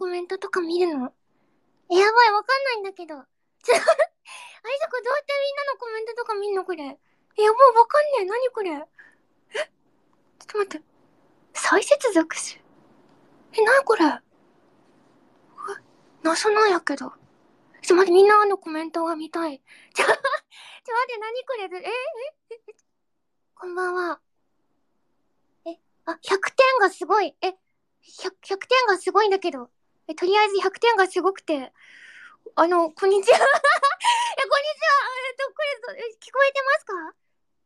コメントとか見るのえ、やばい、わかんないんだけど。ちょ、あれさ、これどうやってみんなのコメントとか見んのこれ。え、やばい、わかんねえ。何これ。え ちょっと待って。再接続する。え、なにこれ。え、謎なんやけど。ちょっと待って、みんなのコメントが見たい。ちょ、ちょ、待って、何これ。え、え、え、こんばんは。え、あ、100点がすごい。え、100, 100点がすごいんだけど。え、とりあえず100点がすごくて。あの、こんにちは。え、こんにちは。えっと、これ、聞こえてますか？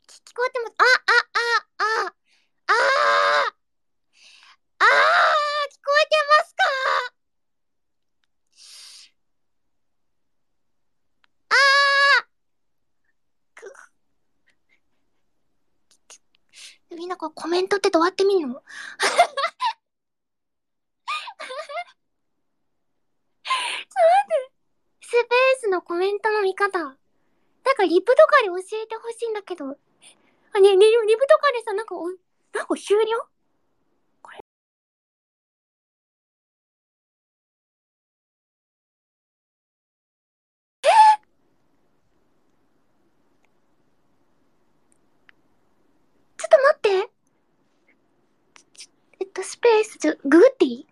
聞こえてます。あ、あ、あ、あ、あああ聞こえてますか？ああみんなこれコメントってどうやって見んの？スペースのコメントの見方。なんかリプとかで教えてほしいんだけど。あ、ね、ね、リプとかでさ、なんかお、なんか終了？これ。え？ちょっと待って。えっと、スペース、ちょ、ググっていい？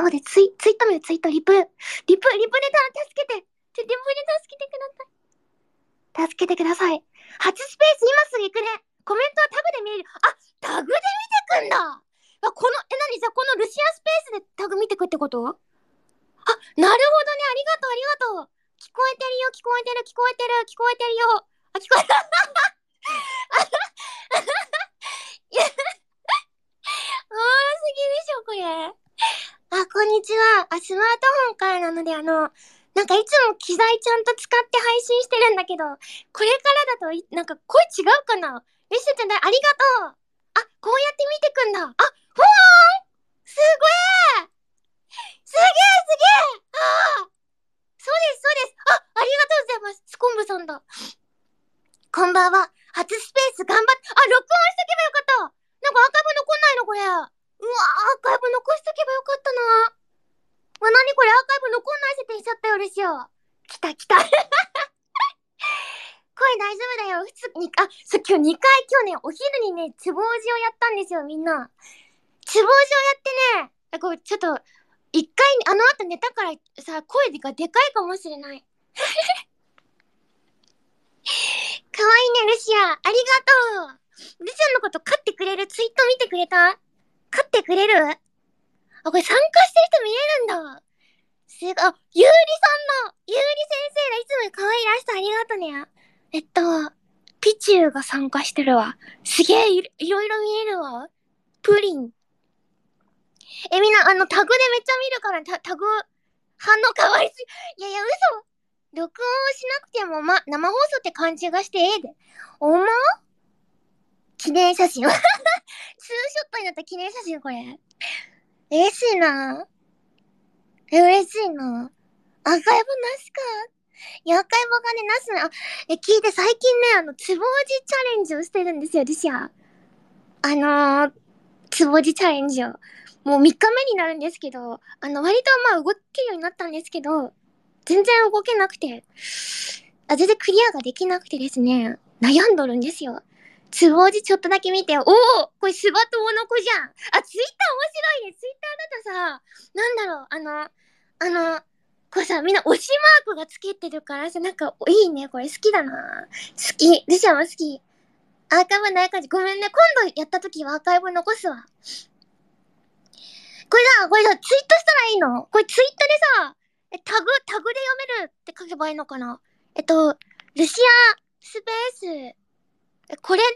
え、待って、ツイ、ツイッター名、ツイッター、リプ。リプ、リプネター、助けて。ちょ、リプネタ助けてください。助けてください。初スペース、今すぐ行くね。コメントはタグで見れる。あ、タグで見てくんだあ、この、え、なにじゃ、このルシアスペースでタグ見てくってこと？あ、なるほどね。ありがとう、ありがとう。聞こえてるよ、聞こえてる、聞こえてる、聞こえてるよ。あ、聞こえた。いや、おもろすぎでしょ、これ。あ、こんにちは。あ、スマートフォンからなので、あの、なんかいつも機材ちゃんと使って配信してるんだけど、これからだと、なんか声違うかな？レッシュちゃんだ、ありがとう。あ、こうやって見てくんだ。あ、ほーんすごえすげえすげえああそうです、そうです。あ、ありがとうございます。スコンブさんだ。こんばんは。初スペース頑張って、あ、録音しとけばよかった。なんかアーカブ残んないの？これ。うわアーカイブ残しとけばよかったな。わ、なにこれアーカイブ残んない設定しちゃったよ、レシオ。来た来た。声大丈夫だよ。普通に、あ、そ、今日2回今日ね、お昼にね、つぼうじをやったんですよ、みんな。つぼうじをやってね、あこう、ちょっと、一回、あの後寝たからさ、声がでかいかもしれない。かわいいね、ルシア。ありがとう。ルシアのこと飼ってくれるツイート見てくれた？飼ってくれる？あ、これ参加してる人見れるんだ。すごい、あ、ゆうりさんの、ゆうり先生だ。いつも可愛いらしさありがとね。えっと、ピチューが参加してるわ。すげえい、いろいろ見えるわ。プリン。え、みんな、あの、タグでめっちゃ見るから、タタグ、反応かわいすぎ。いやいや、嘘。録音しなくても、ま、生放送って感じがしてええで。おま記念写真を。ツーショットになった記念写真これ。嬉しいなえ、嬉しいなアーカイブなしか。いや、アーカイブがね、なしな、あ、え、聞いて最近ね、あの、つぼうじチャレンジをしてるんですよ、リシア。あのー、つぼうじチャレンジを。もう3日目になるんですけど、あの、割とまあ動けるようになったんですけど、全然動けなくて、あ、全然クリアができなくてですね、悩んどるんですよ。つぼじちょっとだけ見て、おおこれスバとオノコじゃん。あ、ツイッター面白いね。ツイッターだとさ、なんだろう、あの、あの、これさ、みんな推しマークがつけてるからさ、なんか、いいね。これ好きだな。好き。ルシアも好き。アーカイブない感じ。ごめんね。今度やった時はアーカイブ残すわ。これさ、これさ、ツイートしたらいいの？これツイートでさ、タグ、タグで読めるって書けばいいのかな？えっと、ルシアスペース、これで、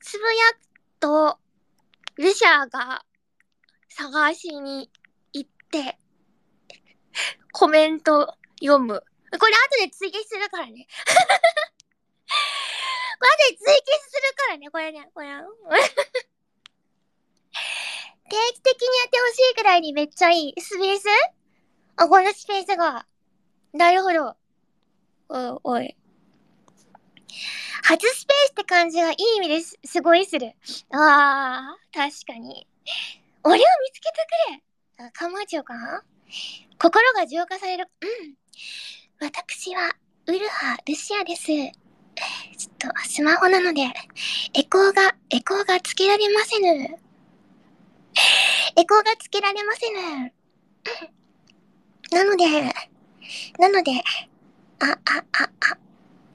つぶやくと、ルシアが探しに行って、コメント読む。これ後で追記するからね。これ後で追記するからね、これね、これ。定期的にやってほしいくらいにめっちゃいい。スペース？あ、このスペースが。なるほど。お、おい。初スペースって感じがいい意味です。すごいする。あー、確かに。俺を見つけてくれ。あ、かまちょうか心が浄化される。うん。私は、ウルハ・ルシアです。ちょっと、スマホなので、エコーが、エコーがつけられませぬ。エコーがつけられませぬ。なので、なので、あ、あ、あ、あ、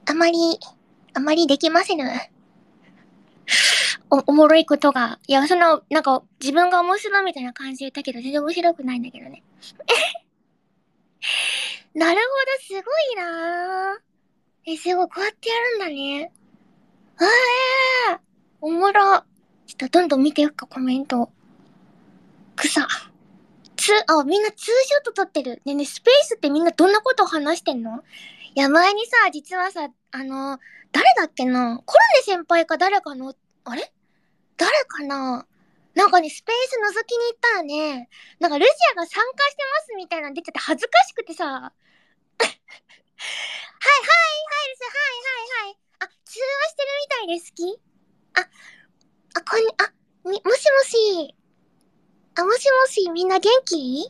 あまり、あまりできませぬ。お、おもろいことが。いや、その、なんか、自分が面白いみたいな感じで言ったけど、全然面白くないんだけどね。なるほど、すごいなぁ。え、すごい、こうやってやるんだね。あえおもろ。ちょっとどんどん見ていくか、コメント。草。つ、あ、みんなツーショット撮ってる。ねね、スペースってみんなどんなことを話してんの？いや、前にさ、実はさ、あの、誰だっけな？コロネ先輩か誰かの、あれ？誰かな？なんかね、スペース覗きに行ったらね、なんかルシアが参加してますみたいなの出てて恥ずかしくてさ。はいはい、はい、ルシア、はい、はい、はい。あ、通話してるみたいですき。あ、あ、こんに、あ、み、もしもし。あ、もしもし、みんな元気？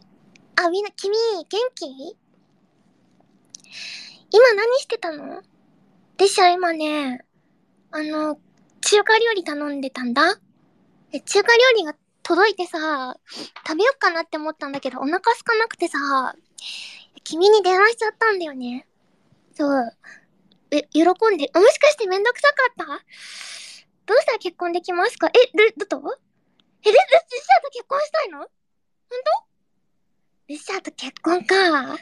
あ、みんな、君、元気？今何してたの？ルシア今ね、あの、中華料理頼んでたんだ。え、中華料理が届いてさ、食べよっかなって思ったんだけど、お腹空かなくてさ、君に電話しちゃったんだよね。そう。え、喜んで、もしかしてめんどくさかった？どうしたら結婚できますか？え、ル、どと？え、ル、ル、ルシアと結婚したいの？ほんとルシアと結婚か。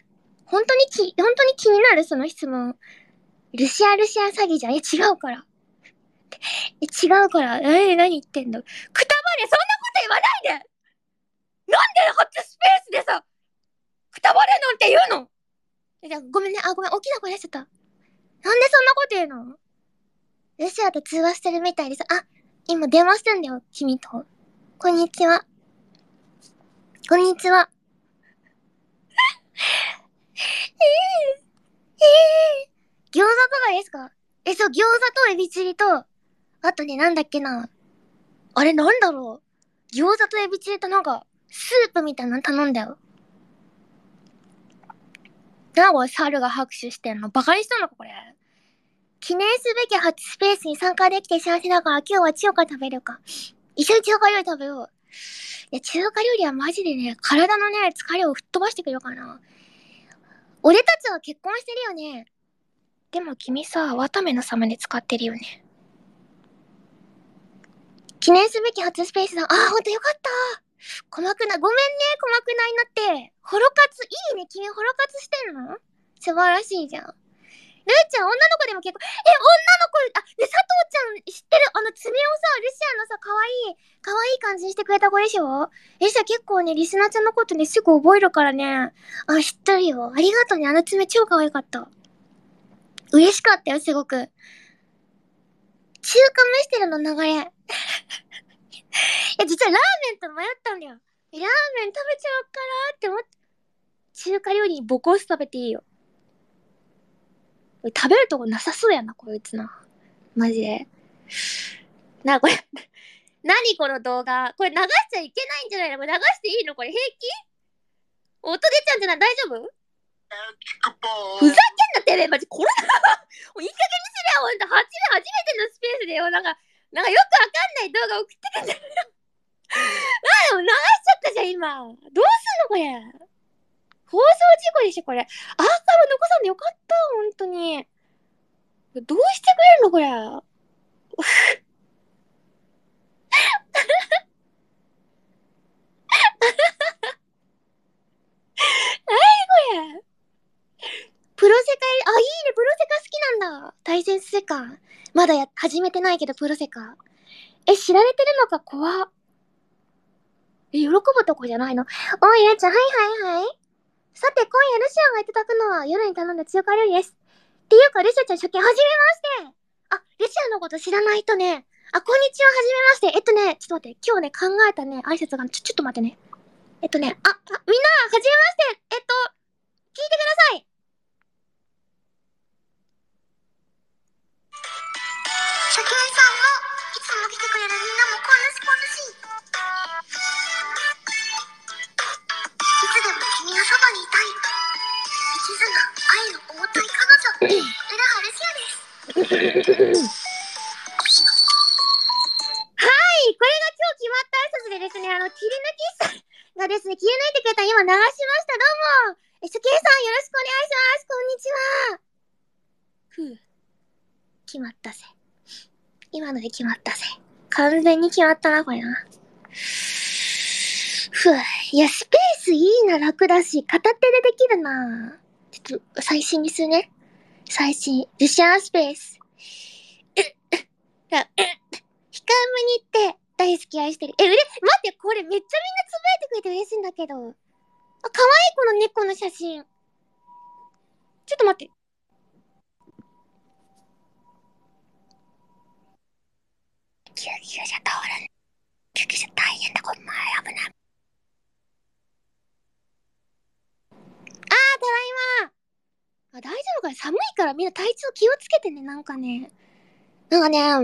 本当にき、本当に気になる？その質問。ルシアルシア詐欺じゃん。え、違うから。え、違うから。え、何言ってんの？くたばれ、そんなこと言わないでなんで初スペースでさ、くたばれなんて言うの？え、じゃごめんね。あ、ごめん。大きな声出しちゃった。なんでそんなこと言うの？ルシアと通話してるみたいでさ、あ、今電話してんだよ、君と。こんにちは。こんにちは。ええええ餃子とかですか？え、そう、餃子とエビチリと、あとね、なんだっけな。あれなんだろう？餃子とエビチリとなんか、スープみたいなの頼んだよ。なこれ、猿が拍手してんのバカにしたのか、これ。記念すべき初スペースに参加できて幸せだから、今日は中華食べるか。一緒に中華料理食べよう。いや、中華料理はマジでね、体のね、疲れを吹っ飛ばしてくれるかな。俺たちは結婚してるよね。でも君さ、渡目の様で使ってるよね。記念すべき初スペースだ。あー、ほんとよかった。鼓膜な、ごめんね、鼓膜ないなって。ホロ活、いいね、君ホロ活してんの？素晴らしいじゃん。ルーちゃん、女の子でも結構、え、女の子、あ、で、佐藤ちゃん知ってる？あの爪をさ、ルシアのさ、可愛い、可愛い感じにしてくれた子でしょ？ルシア結構ね、リスナーちゃんのことね、すぐ覚えるからね。あ、知ってるよ。ありがとうね、あの爪超可愛かった。嬉しかったよ、すごく。中華飯テロの流れ。いや、実はラーメンと迷ったんだよ。ラーメン食べちゃおうかなって思って。中華料理にボコス食べていいよ。食べるとこなさそうやな、こいつな。マジで。なあ、これ 何この動画これ流しちゃいけないんじゃないの？これ流していいの？これ平気？音出ちゃうんじゃない？大丈夫？ふざけんなてめえマジ。これ もういい加減にすりゃほんと初めてのスペースでよ。なんかなんかよくわかんない動画送ってくんだよ。あでも流しちゃったじゃん今。どうすんのこれ放送事故でしょこれ。アーカイブ残さんでよかった本当に。どうしてくれるのこれ何これプロセカ、あ、いいね、プロセカ好きなんだ。対戦するか。まだや、始めてないけど、プロセカ。え、知られてるのか怖っ。え、喜ぶとこじゃないの？おい、レちゃん、はいはいはい。さて、今夜ルシアがいただくのは夜に頼んだ中華料理です。っていうか、ルシアちゃん初見、はじめまして。あ、ルシアのこと知らない人ね。あ、こんにちは、はじめまして。えっとね、ちょっと待って、今日ね、考えたね、挨拶が、ちょ、ちょっと待ってね。えっとね、あ、あみんな、はじめまして。えっと、聞いてください。初見さんもいつも来てくれるみんなもこんなスポンジいつでも君のそばにいたい一途な愛の重たい彼女ですはいこれが今日決まった挨拶でですね。あの切り抜きさんがですね。切り抜いてくれた今流しましたどうもえ、初見さん、よろしくお願いします。こんにちは。ふう、決まったぜ。今ので決まったぜ。完全に決まったな、これな。ふう。いや、スペースいいな、楽だし、片手でできるな。ちょっと、最新にするね。最新。ルシアンスペース。うっ、うっ、うっ。ヒカムに行って大好き愛してる。え、うれ、待って、これめっちゃみんなつぶやいてくれて嬉しいんだけど。あ、可愛いこの猫の写真。ちょっと待って。救急車通る。救急車大変だ、こんな危ない。あー、ただいま。あ、大丈夫か寒いからみんな体調気をつけてね、なんかね。なんかね、あ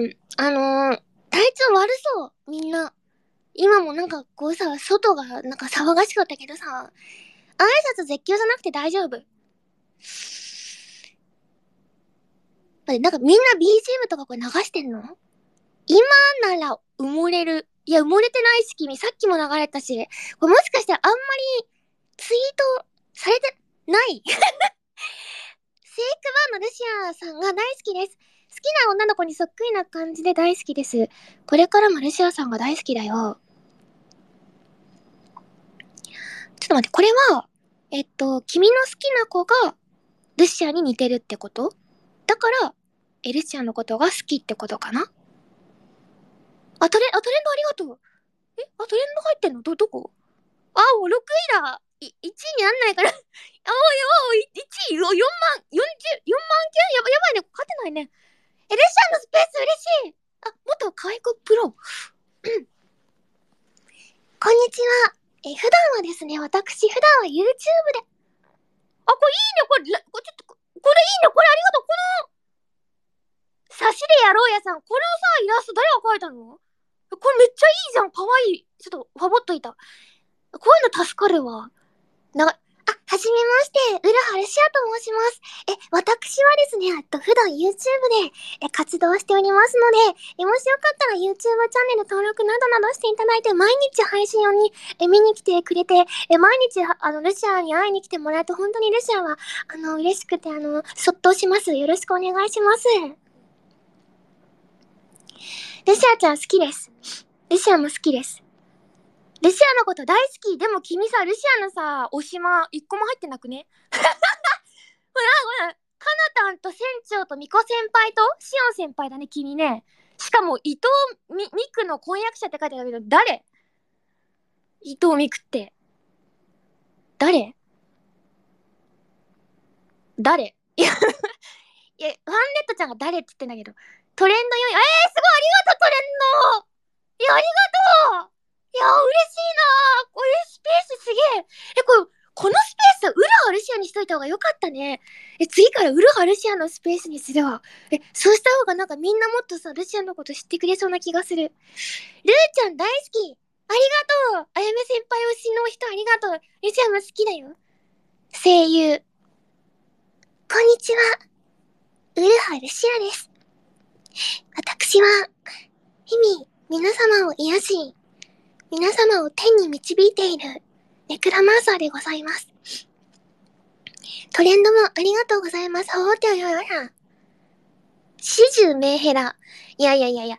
のー、体調悪そう、みんな。今もなんかこうさ、外がなんか騒がしかったけどさ、挨拶絶叫じゃなくて大丈夫。なんかみんな BGM とかこれ流してんの？今なら埋もれる。いや、埋もれてないし、君。さっきも流れたし。これもしかしてあんまりツイートされてない？セイクバーのルシアさんが大好きです。好きな女の子にそっくりな感じで大好きです。これからもルシアさんが大好きだよ。ちょっと待って、これは、えっと、君の好きな子がルシアに似てるってこと？だから、え、ルシアのことが好きってことかな？あ、トレ、あ、トレンドありがとう。えあ、トレンド入ってんの？ど、どこ？あ、お、6位だ。い、1位になんないから。あ、おいおい、1位、4万、40、4万件やば、やばいね。勝てないね。え、ルシアのスペース嬉しい。あ、元可愛い子プロ。こんにちは。え、普段はですね、私、普段は YouTube で。あ、これいいね。これ、これちょっと、これいいね。これありがとう。この、差しでやろうやさん。このさ、イラスト誰が描いたの？これめっちゃいいじゃん。かわいい。ちょっと、ファボっといた。こういうの助かるわ。な、あ、はじめまして、ウルハルシアと申します。え、私はですね、えっと、普段 YouTube でえ活動しておりますので、え、もしよかったら YouTube チャンネル登録などなどしていただいて、毎日配信をにえ見に来てくれて、え、毎日、あの、ルシアに会いに来てもらえて、本当にルシアは、あの、嬉しくて、あの、そっとします。よろしくお願いします。ルシアちゃん好きです。ルシアも好きです。ルシアのこと大好き。でも君さ、ルシアのさ、おしま、一個も入ってなくね？ほ らほら、カナタンと船長とミコ先輩とシオン先輩だね、君ね。しかも、伊藤み、ミクの婚約者って書いてあるけど、誰？伊藤ミクって。誰？誰？いや、いや、ファンレッドちゃんが誰って言ってんだけど、トレンド4位、えー、すごいありがとう、トレンドいや、ありがとういや、嬉しいなこういうスペースすげえ。え、これ、このスペース、ウルハルシアにしといた方がよかったね。え、次からウルハルシアのスペースにするわ。え、そうした方がなんかみんなもっとさ、ルシアのこと知ってくれそうな気がする。ルーちゃん大好き。ありがとう。あやめ先輩推しの人ありがとう。ルシアも好きだよ。声優。こんにちは。ウルハルシアです。私は、日々、皆様を癒し、皆様を天に導いているネクラマーサーでございます。トレンドもありがとうございます。ほうてよよよさん。始終メンヘラ。いやいやいやいや。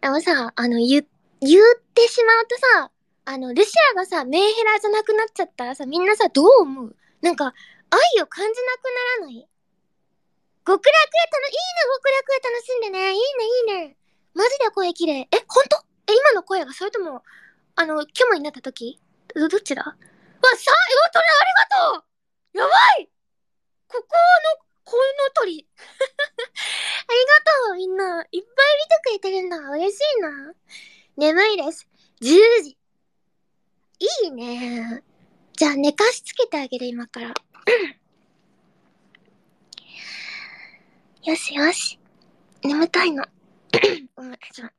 あのさ、あの、言、言ってしまうとさ、あの、ルシアがさ、メンヘラじゃなくなっちゃったらさ、みんなさ、どう思う？なんか、愛を感じなくならない？極楽へ楽、いいね、極楽へ楽しんでね。いいね、いいね。マジで声綺麗。え、ほんとえ、今の声がそれとも、あの、虚無になった時？ど、どっちだ？わ、さ、よ、トレありがとうやばいここの、この鳥。ありがとう、みんな。いっぱい見てくれてるんだ。嬉しいな。眠いです。10時。いいね。じゃあ、寝かしつけてあげる、今から。よしよし。眠たいの。ごめん、ちょ。よ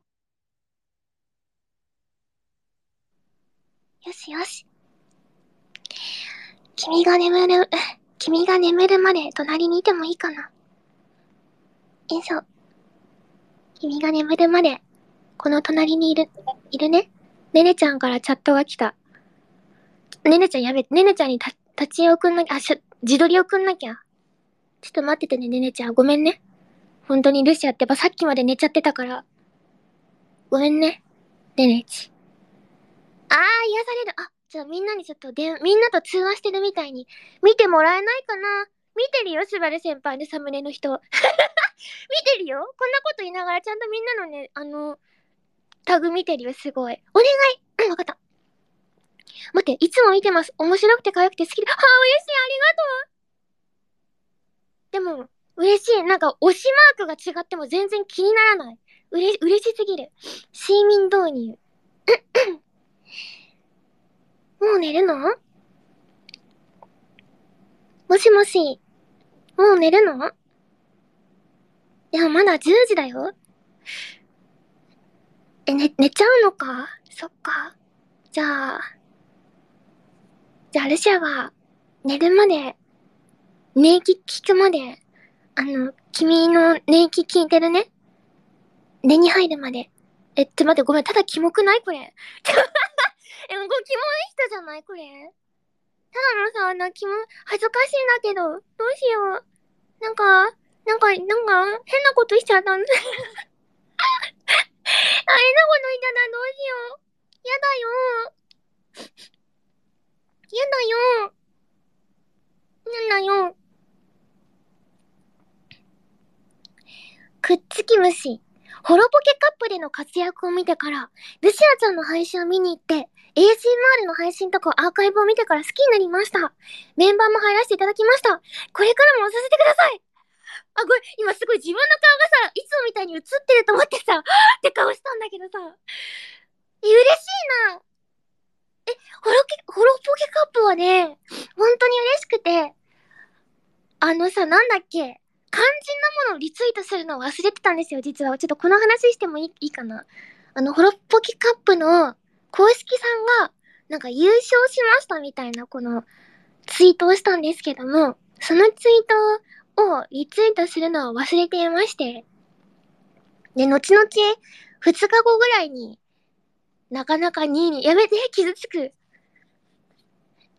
しよし。君が眠る、君が眠るまで隣にいてもいいかな。よいしょ。君が眠るまで、この隣にいる、いるね？ねねちゃんからチャットが来た。ねねちゃんやべ、ねねちゃんにた立ち絵送んなきゃ、あ、しゃ、自撮りを送んなきゃ。ちょっと待っててね、ねねちゃん。ごめんね。本当にルシアってばさっきまで寝ちゃってたから。ごめんね。ねねち。あー、癒される。あ、じゃあみんなにちょっとで、みんなと通話してるみたいに、見てもらえないかな見てるよ、スバル先輩のサムネの人。見てるよこんなこと言いながらちゃんとみんなのね、あの、タグ見てるよ、すごい。お願いうん、わかった。待って、いつも見てます。面白くて可愛くて好きで。あー、嬉しい、ありがとう。でも、嬉しい。なんか、推しマークが違っても全然気にならない。うれ、嬉しすぎる。睡眠導入。もう寝るの？もしもし。もう寝るの？いや、まだ10時だよ。え、ね、寝ちゃうのか？そっか。じゃあ、じゃあ、ルシアが寝るまで、寝息聞くまで、あの、君の寝息聞いてるね。寝に入るまで。え、って待って、ごめん、ただキモくないこれ。え、これキモい人じゃないこれ。ただのさ、あの、キモ、恥ずかしいんだけど、どうしよう。なんか、なんか、なんか、変なことしちゃったんだ。あ、変なこと言ったらどうしよう。やだよ。やだよ。やだよ。くっつき虫。ホロポケカップでの活躍を見てから、ルシアちゃんの配信を見に行って、ASMR の配信とかアーカイブを見てから好きになりました。メンバーも入らせていただきました。これからもさせてくださいあ、これ、今すごい自分の顔がさ、いつもみたいに映ってると思ってさ、って顔したんだけどさ。嬉しいな。え、ホロケ、ホロポケカップはね、本当に嬉しくて、あのさ、なんだっけ、肝心なものをリツイートするのを忘れてたんですよ、実は。ちょっとこの話してもいいかな？あの、ホロポケカップの公式さんが、なんか優勝しましたみたいな、この、ツイートをしたんですけども、そのツイートをリツイートするのを忘れていまして、で、後々、2日後ぐらいに、なかなか2位に、やめて、傷つく。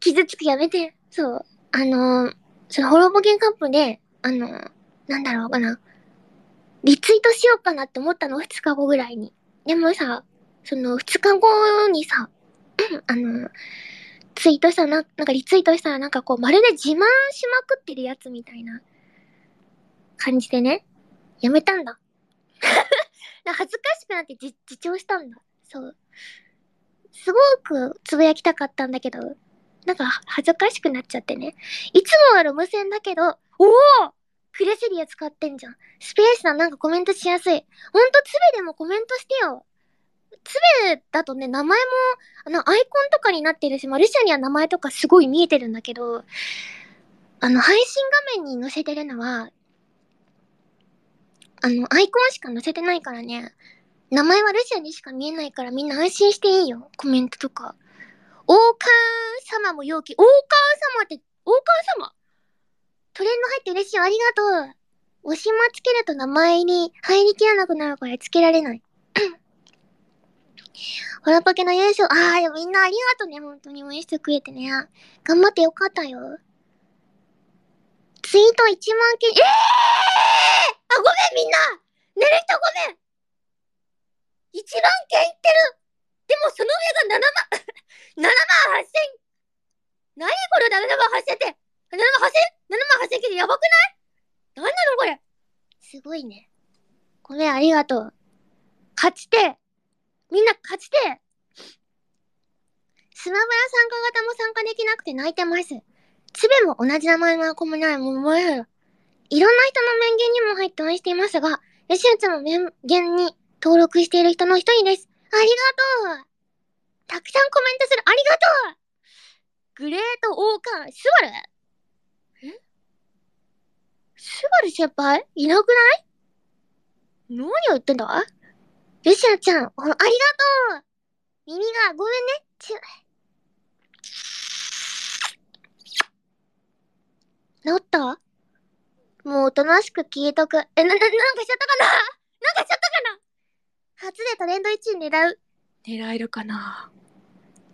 傷つく、やめて。そう。あのー、そのホロポケカップで、あのー、なんだろうかな。リツイートしようかなって思ったの、2日後ぐらいに。でもさ、その2日後にさ、あの、ツイートしたな、なんかリツイートしたらなんかこう、まるで自慢しまくってるやつみたいな感じでね、やめたんだ。恥ずかしくなって自自重したんだ。そう。すごくつぶやきたかったんだけど、なんか恥ずかしくなっちゃってね。いつもはロム線だけど、おおクレセリア使ってんじゃん。スペースさんなんかコメントしやすい。ほんとつべでもコメントしてよ。つべだとね、名前も、あの、アイコンとかになってるし、マルシャには名前とかすごい見えてるんだけど、あの、配信画面に載せてるのは、あの、アイコンしか載せてないからね。名前はルシアにしか見えないからみんな安心していいよ。コメントとか。王冠様も陽気。王冠様って、王冠様？トレンド入って嬉しい。ありがとう。おしまつけると名前に入りきらなくなるからつけられない。ホラポケの優勝。あー、みんなありがとうね。本当に応援してくれてね。頑張ってよかったよ。ツイート1万件。ええーあ、ごめんみんな寝る人ごめん !1 万件いってるでもその上が7万、7万8000何これ？だ、7万8000って !7 万 8000?7 万8000件やばくない？何なのこれ？すごいね。ごめん、ありがとう。勝ちてみんな勝ちてスマブラ参加型も参加できなくて泣いてます。つべも同じ名前のアコもないもんもえる。いろんな人の面言にも入って応援していますが、よしおちゃんも面言に登録している人の一人です。ありがとうたくさんコメントするありがとうグレート王冠、スバル？スバル先輩？いなくない？何を言ってんだ？よしおちゃん、ほありがとう。耳が、ごめんね。ちゅ、治った？もうおとなしく消えとく。え、な、な、なんかしちゃったかな？なんかしちゃったかな？初でトレンド1位狙う。狙えるかな？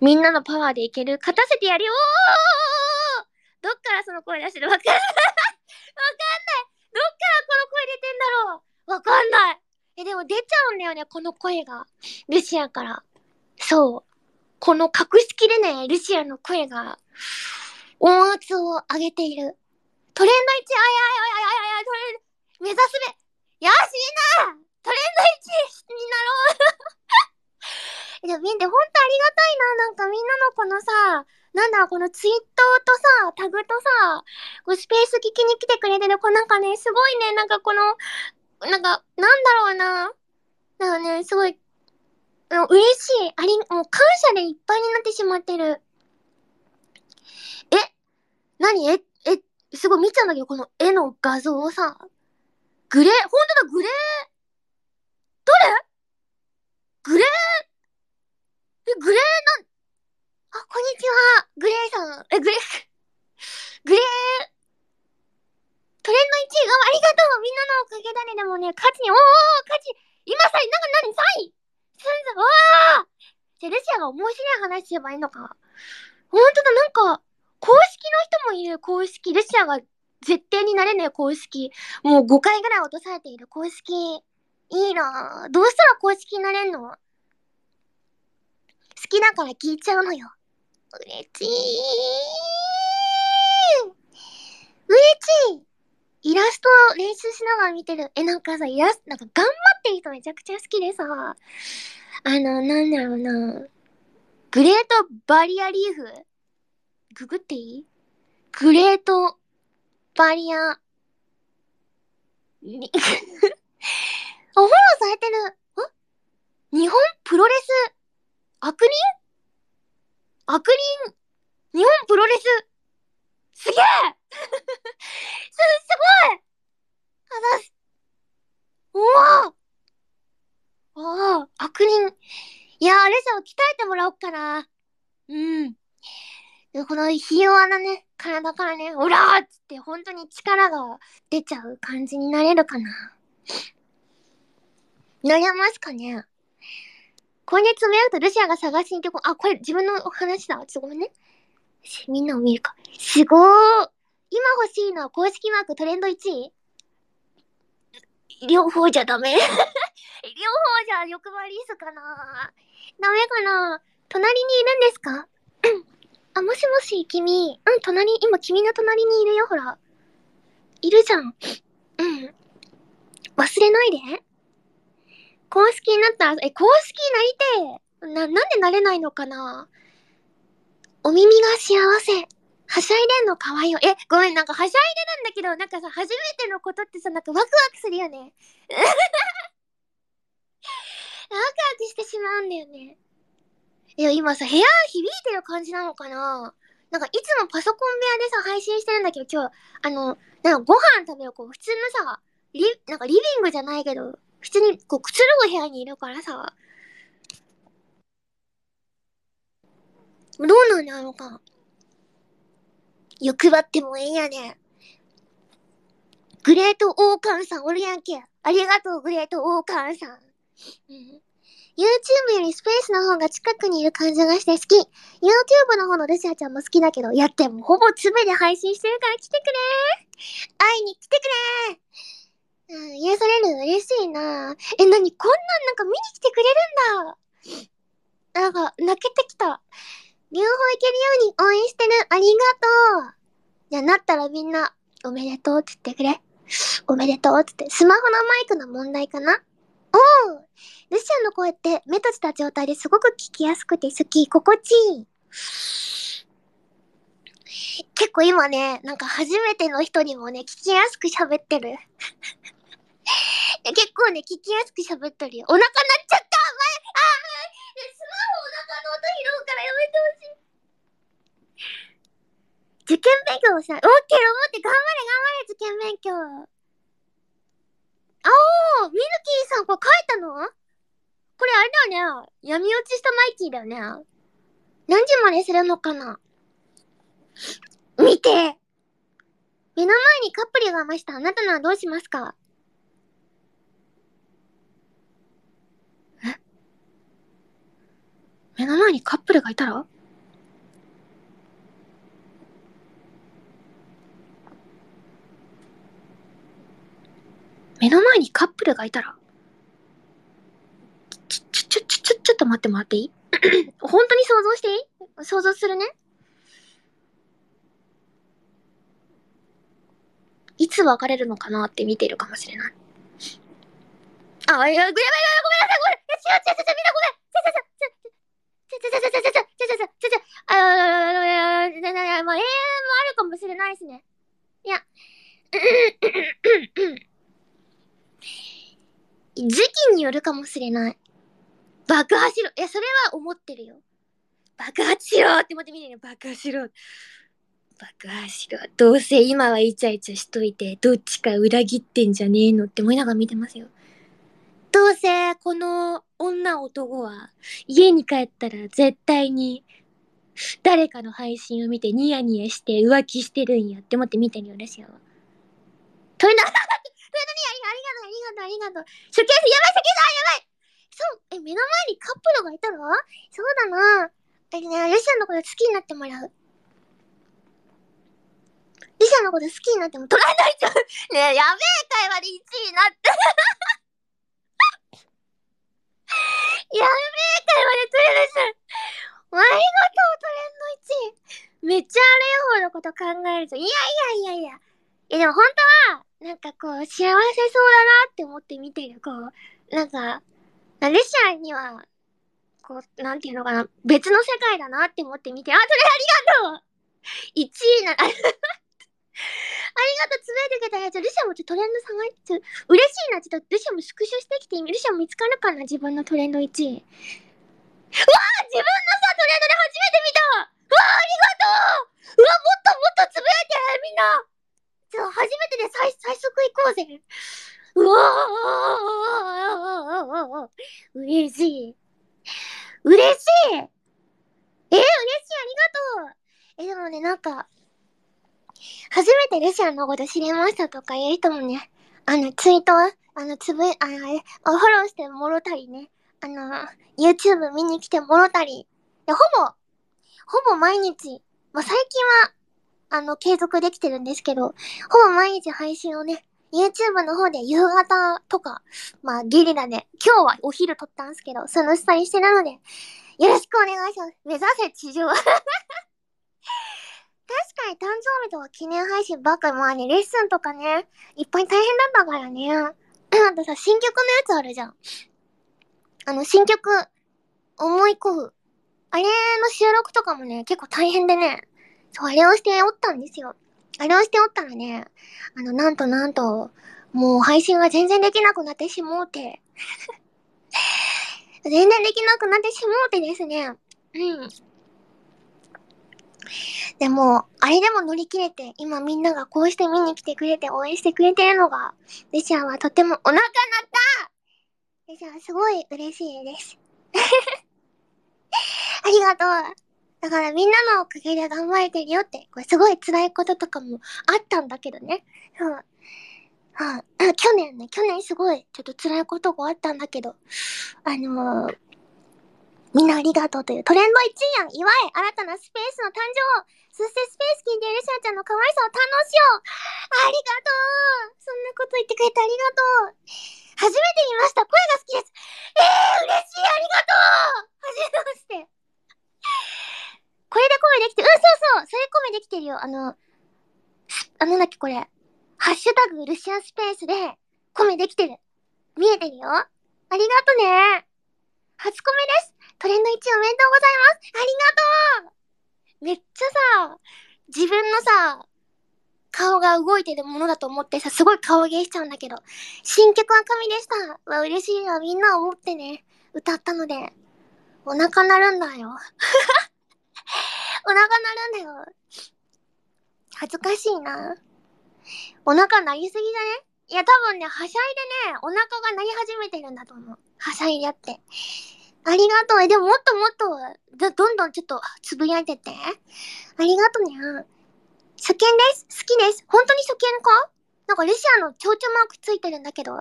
みんなのパワーでいける。勝たせてやるよどっからその声出してる？わかんないわかんないどっからこの声出てんだろう？わかんないえ、でも出ちゃうんだよね、この声が。ルシアから。そう。この隠しきれないルシアの声が、音圧を上げている。トレンド1、あいあいあいあいあいあい、トレンド、目指すべ。よしみんなトレンド1になろう でもみんなほんとありがたいな。なんかみんなのこのさ、なんだ、このツイートとさ、タグとさ、こうスペース聞きに来てくれてる子なんかね、すごいね、なんかこの、なんか、なんだろうな。なんかね、すごい、嬉しい。あり、もう感謝でいっぱいになってしまってる。え？何？え、え、すごい見ちゃうんだけど、この絵の画像をさ、グレー、ほんとだ、グレー。どれ？グレー？え、グレー？なん、あ、こんにちは。グレーさん。え、グレー、グレー、トレンド1位がありがとうみんなのおかげだね。でもね、勝ちに、おー勝ち今さ、なんか何 ?3 位すん、わーじゃあ、ルシアが面白い話すればいいのか。ほんとだ、なんか、公式の人もいる、公式。ルシアが絶対になれない公式。もう5回ぐらい落とされている公式。いいなぁ。どうしたら公式になれんの？好きだから聞いちゃうのよ。嬉しい。嬉しい。イラスト練習しながら見てる。え、なんかさ、イラスト、なんか頑張ってる人めちゃくちゃ好きでさ、あの、なんだろうな。グレートバリアリーフ？ググっていい？グレートバリアリ、あ、フォローされてる。あ日本プロレス悪人？悪人日本プロレスすげえす、すごいあざす。おおおお悪人。いやー、レシャを鍛えてもらおっかな。うん。でこのひ弱なね、体からね、オラーっつって本当に力が出ちゃう感じになれるかな。なれますかね？今月メールとルシアが探しに行ってこ、あ、これ自分のお話だ。ちょっとごめんね。みんなを見るか。すごー今欲しいのは公式マークトレンド1位？両方じゃダメ 両方じゃ欲張りすかなダメかな隣にいるんですか？あ、もしもし、君。うん、隣、今君の隣にいるよ、ほら。いるじゃん。うん。忘れないで。公式になったら、え、公式になりて。な、なんでなれないのかなお耳が幸せ。はしゃいでんの可愛いよ。え、ごめん、なんかはしゃいでるんだけど、なんかさ、初めてのことってさ、なんかワクワクするよね。ワクワクしてしまうんだよね。いや、今さ、部屋響いてる感じなのかななんか、いつもパソコン部屋でさ、配信してるんだけど、今日、あの、なんかご飯食べよう、こう、普通のさ、リ、なんかリビングじゃないけど、普通に、こう、くつろぐ部屋にいるからさ、どうなんだろうか。欲張ってもええんやね。グレートオーカンさんおるやんけ。ありがとう、グレートオーカンさん。YouTube よりスペースの方が近くにいる感じがして好き。YouTube の方のルシアちゃんも好きだけど、やってもほぼつべで配信してるから来てくれ会いに来てくれうん、癒される嬉しいなえ、なにこんなんなんか見に来てくれるんだなんか、泣けてきた。両方いけるように応援してる。ありがとう。じゃ、なったらみんな、おめでとうって言ってくれ。おめでとうって言って。スマホのマイクの問題かな？おうルシアの声って目閉じた状態ですごく聞きやすくて好き。心地いい。結構今ね、なんか初めての人にもね、聞きやすく喋ってる。結構ね、聞きやすく喋ってるよ。お腹鳴っちゃった前あスマホお腹の音拾うからやめてほしい。受験勉強をしない。オッケー、思って頑張れ頑張れ、受験勉強。あおーミルキーさん、これ書いたの？これあれだよね。闇落ちしたマイキーだよね。何時までするのかな？見て目の前にカップリがいました。あなたならどうしますか？目の前にカップルがいたら？目の前にカップルがいたら？ちょ、ちょ、ちょ、ちょ、ちょ、ちょっと待ってもらっていい？本当に想像していい？想像するね？いつ別れるのかなって見てるかもしれない。あ、いや、ごめん、ごめん、ごめんなさい、ごめん。違う、違う、違う、みんなごめん。違う、違う、違う、違う、違う、違う、違う、違う、違う、違う、違う、違う、違う、違う、永遠もあるかもしれないしね。いや、時期によるかもしれない。爆破しろ。いや、それは思ってるよ。爆発しろって思ってみるよ。爆破しろ。爆破しろ。どうせ今はイチャイチャしといて、どっちか裏切ってんじゃねえのって思いながら見てますよ。どうせこの女男は家に帰ったら絶対に誰かの配信を見てニヤニヤして浮気してるんやって思って見てるよ、レシアは。トレナ、トレナにありがとう、ありがとう、ありがとう。初見やばい、初見だ、やばいそう、え、目の前にカップルがいたのそうだな。え、ね、レシアのこと好きになってもらう？リシャのこと好きになっても取らないじゃん。ねえ、やべえ会話で1位になって。やべえ会話で取れるじゃん。ありがとう、トレンド1位。めっちゃあれよほどこと考えると。いやいやいやいや。え、でも本当は、なんかこう、幸せそうだなって思って見てる。こう、なんか、レシャには、こう、なんていうのかな、別の世界だなって思って見て、あ、それありがとう !1 位な、がとう、つぶやいてくれたやつ。ルシアもちょっとトレンド下がっちゃう。嬉しいな。ちょっとルシアもスクショしてきて、ルシアも見つかるかな自分のトレンド1位。うわぁ自分のさ、トレンドで初めて見たうわありがとううわもっともっとつぶやいてみんなちょ、初めてで最、最速行こうぜうわぁ嬉しい。嬉しいえー、嬉しいありがとうえ、でもね、なんか、初めてルシアンのこと知りましたとか言う人もね、あの、ツイート、あの、つぶ、あの、フォローしてもろたりね、あの、YouTube 見に来てもろたり、でほぼ、ほぼ毎日、まあ、最近は、あの、継続できてるんですけど、ほぼ毎日配信をね、YouTube の方で夕方とか、まあ、ゲリラで、今日はお昼撮ったんすけど、そのスタイしてるので、よろしくお願いします。目指せ地上 確かに誕生日とか記念配信ばっかり、まあね、レッスンとかね、いっぱい大変だったからね。あとさ、新曲のやつあるじゃん。あの、新曲、思い込む。あれの収録とかもね、結構大変でね、そう、あれをしておったんですよ。あれをしておったらね、あの、なんとなんと、もう配信が全然できなくなってしもうて。全然できなくなってしもうてですね。うん。でも、あれでも乗り切れて、今みんながこうして見に来てくれて応援してくれてるのが、レシアはとてもお腹鳴ったレシアすごい嬉しいです。ありがとう。だからみんなのおかげで頑張れてるよって、これすごい辛いこととかもあったんだけどね。そう。はあ、去年ね、去年すごいちょっと辛いことがあったんだけど、あのー、みんなありがとうというトレンド1位やん。祝い新たなスペースの誕生そしてスペース聞いているシャーちゃんの可愛さを堪能しようありがとうそんなこと言ってくれてありがとう初めて見ました声が好きですえー、嬉しいありがとうはじめましてこれで声できて、うん、そうそうそれ声できてるよ。あの、あのなんだっけこれ。ハッシュタグルシアスペースで、米できてる。見えてるよありがとね初コメです。トレンド1おめでとうございます。ありがとうめっちゃさ、自分のさ、顔が動いてるものだと思ってさ、すごい顔芸しちゃうんだけど、新曲は神でした。わ、嬉しいわ。みんな思ってね、歌ったので、お腹鳴るんだよ。お腹鳴るんだよ。恥ずかしいな。お腹鳴りすぎだねいや、多分ね、はしゃいでね、お腹が鳴り始めてるんだと思う。はしゃいでやって。ありがとう。でももっともっと、どんどんちょっとつぶやいてって。ありがとうね。初見です。好きです。本当に初見か？なんかレシアの蝶々マークついてるんだけど。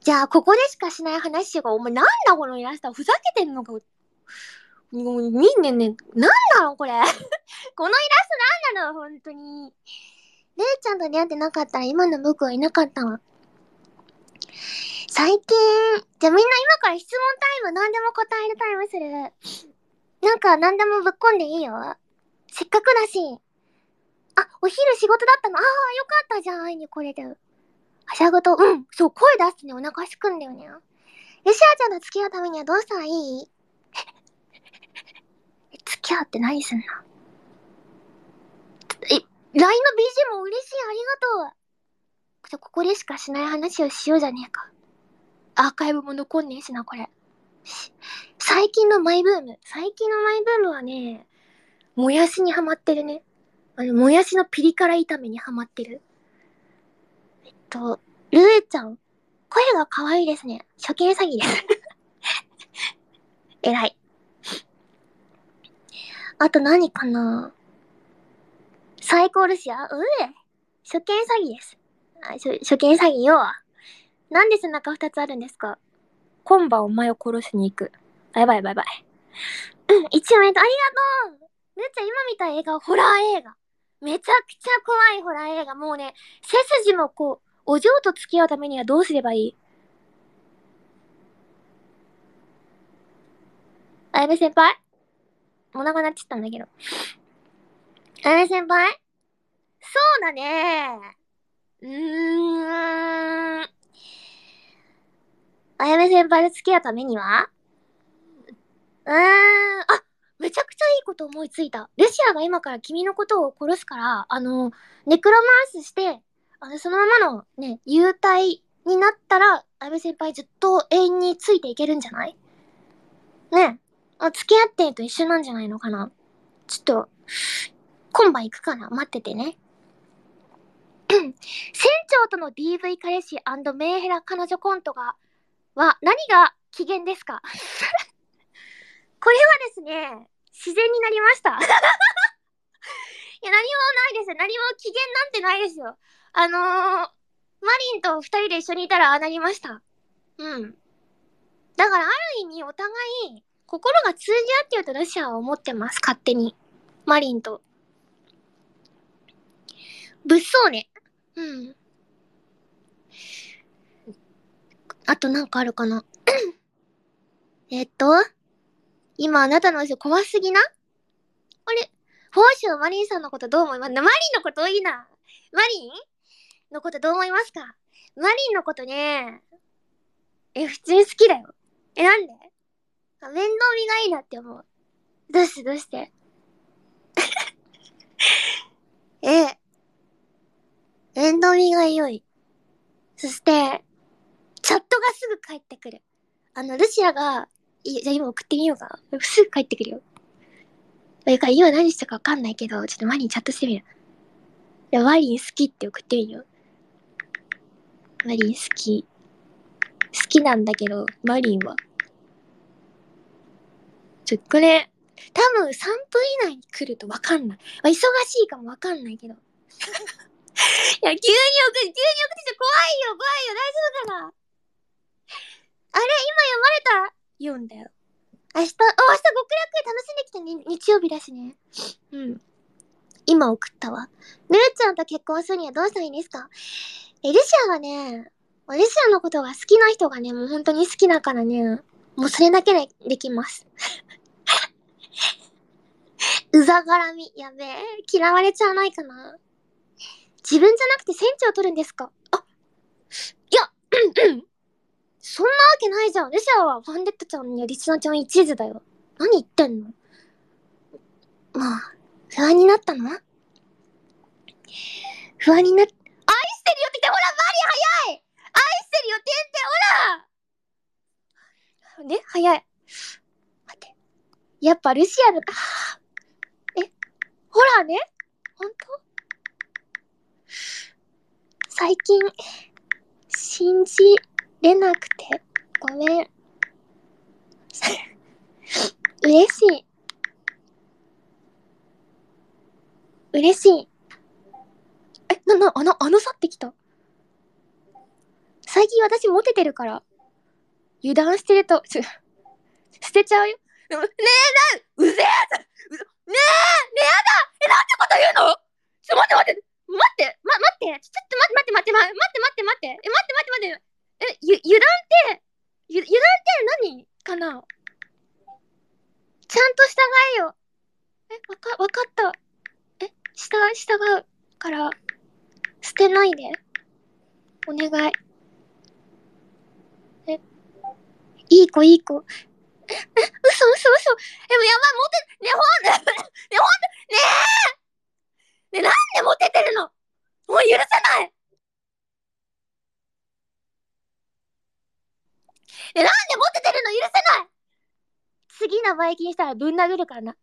じゃあ、ここでしかしない話が、お前なんだこのイラストふざけてんのか？もう、みんねんねん、なんだろ、これ。このイラストなんなの、本当に。レイちゃんと出会ってなかったら今の僕はいなかったわ。最近、じゃあみんな今から質問タイム何でも答えるタイムする。なんか何でもぶっこんでいいよ。せっかくだし。あ、お昼仕事だったの？ああ、よかったじゃん、会いに来れて。はしゃぐと、うん、そう、声出すとね、お腹すくんだよね。よしあちゃんと付き合うためにはどうしたらいい？付き合って何すんの？え、LINE の BG も嬉しい、ありがとう。じゃ、ここでしかしない話をしようじゃねえか。アーカイブも残んねえしな、これ。最近のマイブーム。最近のマイブームはね、もやしにハマってるね。あの、もやしのピリ辛炒めにハマってる。えっと、ルーちゃん。声が可愛いですね。初見詐欺です。偉い。あと何かなサイコールシアうえ初見詐欺です。あ初初見詐欺よ。なんで背中二つあるんですか？今晩お前を殺しに行く。バイバイバイバイ。うん、一応えっと、ありがとうルーちゃん今見た映画、ホラー映画。めちゃくちゃ怖いホラー映画。もうね、背筋もこう、お嬢と付き合うためにはどうすればいい？あやめ先輩？お腹鳴っちゃったんだけど。あやめ先輩？そうだねうーん。あやめ先輩と付き合うためには？うーん。あめちゃくちゃいいこと思いついた。ルシアが今から君のことを殺すから、あの、ネクロマンスして、あの、そのままのね、幽体になったら、安倍先輩ずっと永遠についていけるんじゃない？ね。あ、付き合ってと一緒なんじゃないのかな？ちょっと、今晩行くかな？待っててね。船長との DV 彼氏メンヘラ彼女コントが、は、何が機嫌ですか？これはですね、自然になりました。いや、何もないですよ。何も機嫌なんてないですよ。あのー、マリンと二人で一緒にいたらああなりました。うん。だからある意味お互い、心が通じ合ってるとロシアは思ってます。勝手に。マリンと。物騒ね。うん。あとなんかあるかな？えっと、今あなたの人怖すぎな？あれ？フォーシュマリンさんのことどう思います？マリンのこといいな。マリンのことどう思いますか？マリンのことね、え、普通に好きだよ。え、なんで？面倒見がいいなって思う。どうして？どうして？え、面倒見が良い。そして、チャットがすぐ返ってくる。あの、ルシアが、いじゃあ今送ってみようか。すぐ帰ってくるよ。それから今何したかわかんないけど、ちょっとマリンチャットしてみる。いや、マリン好きって送ってみるよ。マリン好き。好きなんだけど、マリンは。ちょ、これ、多分3分以内に来るとわかんない。忙しいかもわかんないけど。いや、急に送って、急に送ってきて怖いよ、怖いよ、大丈夫かなあれ、今読まれた？言うんだよ。明日、お、明日極楽楽しんできてね、日曜日だしね。うん。今送ったわ。ルーちゃんと結婚するにはどうしたらいいんですか？え、ルシアがね、ルシアのことが好きな人がね、もう本当に好きだからね、もうそれだけでできます。うざがらみ。やべえ。嫌われちゃわないかな。自分じゃなくて船長を取るんですか？あ、いや、そんなわけないじゃん。ルシアはファンデットちゃんやリチナちゃん一途だよ。何言ってんの？まあ、不安になったの？不安にな、愛してるよって言って、ほら、マリ早い！愛してるよって言って、ほら！ね、早い。待って。やっぱルシアの、あーえ、ほらね。ほんと最近、信じれなくて、ごめん。嬉しい。嬉しい。え、な、な、あの、あの去ってきた。最近私モテてるから。油断してると、ちょ、捨てちゃうよ。ねえ、な、うぜえやつねえねえやだえ、なんてこと言うの？ちょっと、待って待って待ってま、待ってちょっと待って待って待って待って待って待ってえ、待って待って待ってえ、ゆ、油断って、ゆ、油断って何かな？ちゃんと従えよ。え、わか、わかった。え、従、従うから、捨てないで。お願い。え、いい子、いい子。え、嘘、嘘、嘘。でもうやばい、モテ、ね、ほん、ね、ほん、ねえねなんでモテてるの？もう許せないえ、なんでモテてるの？許せない次生意気にしたらぶん殴るからな。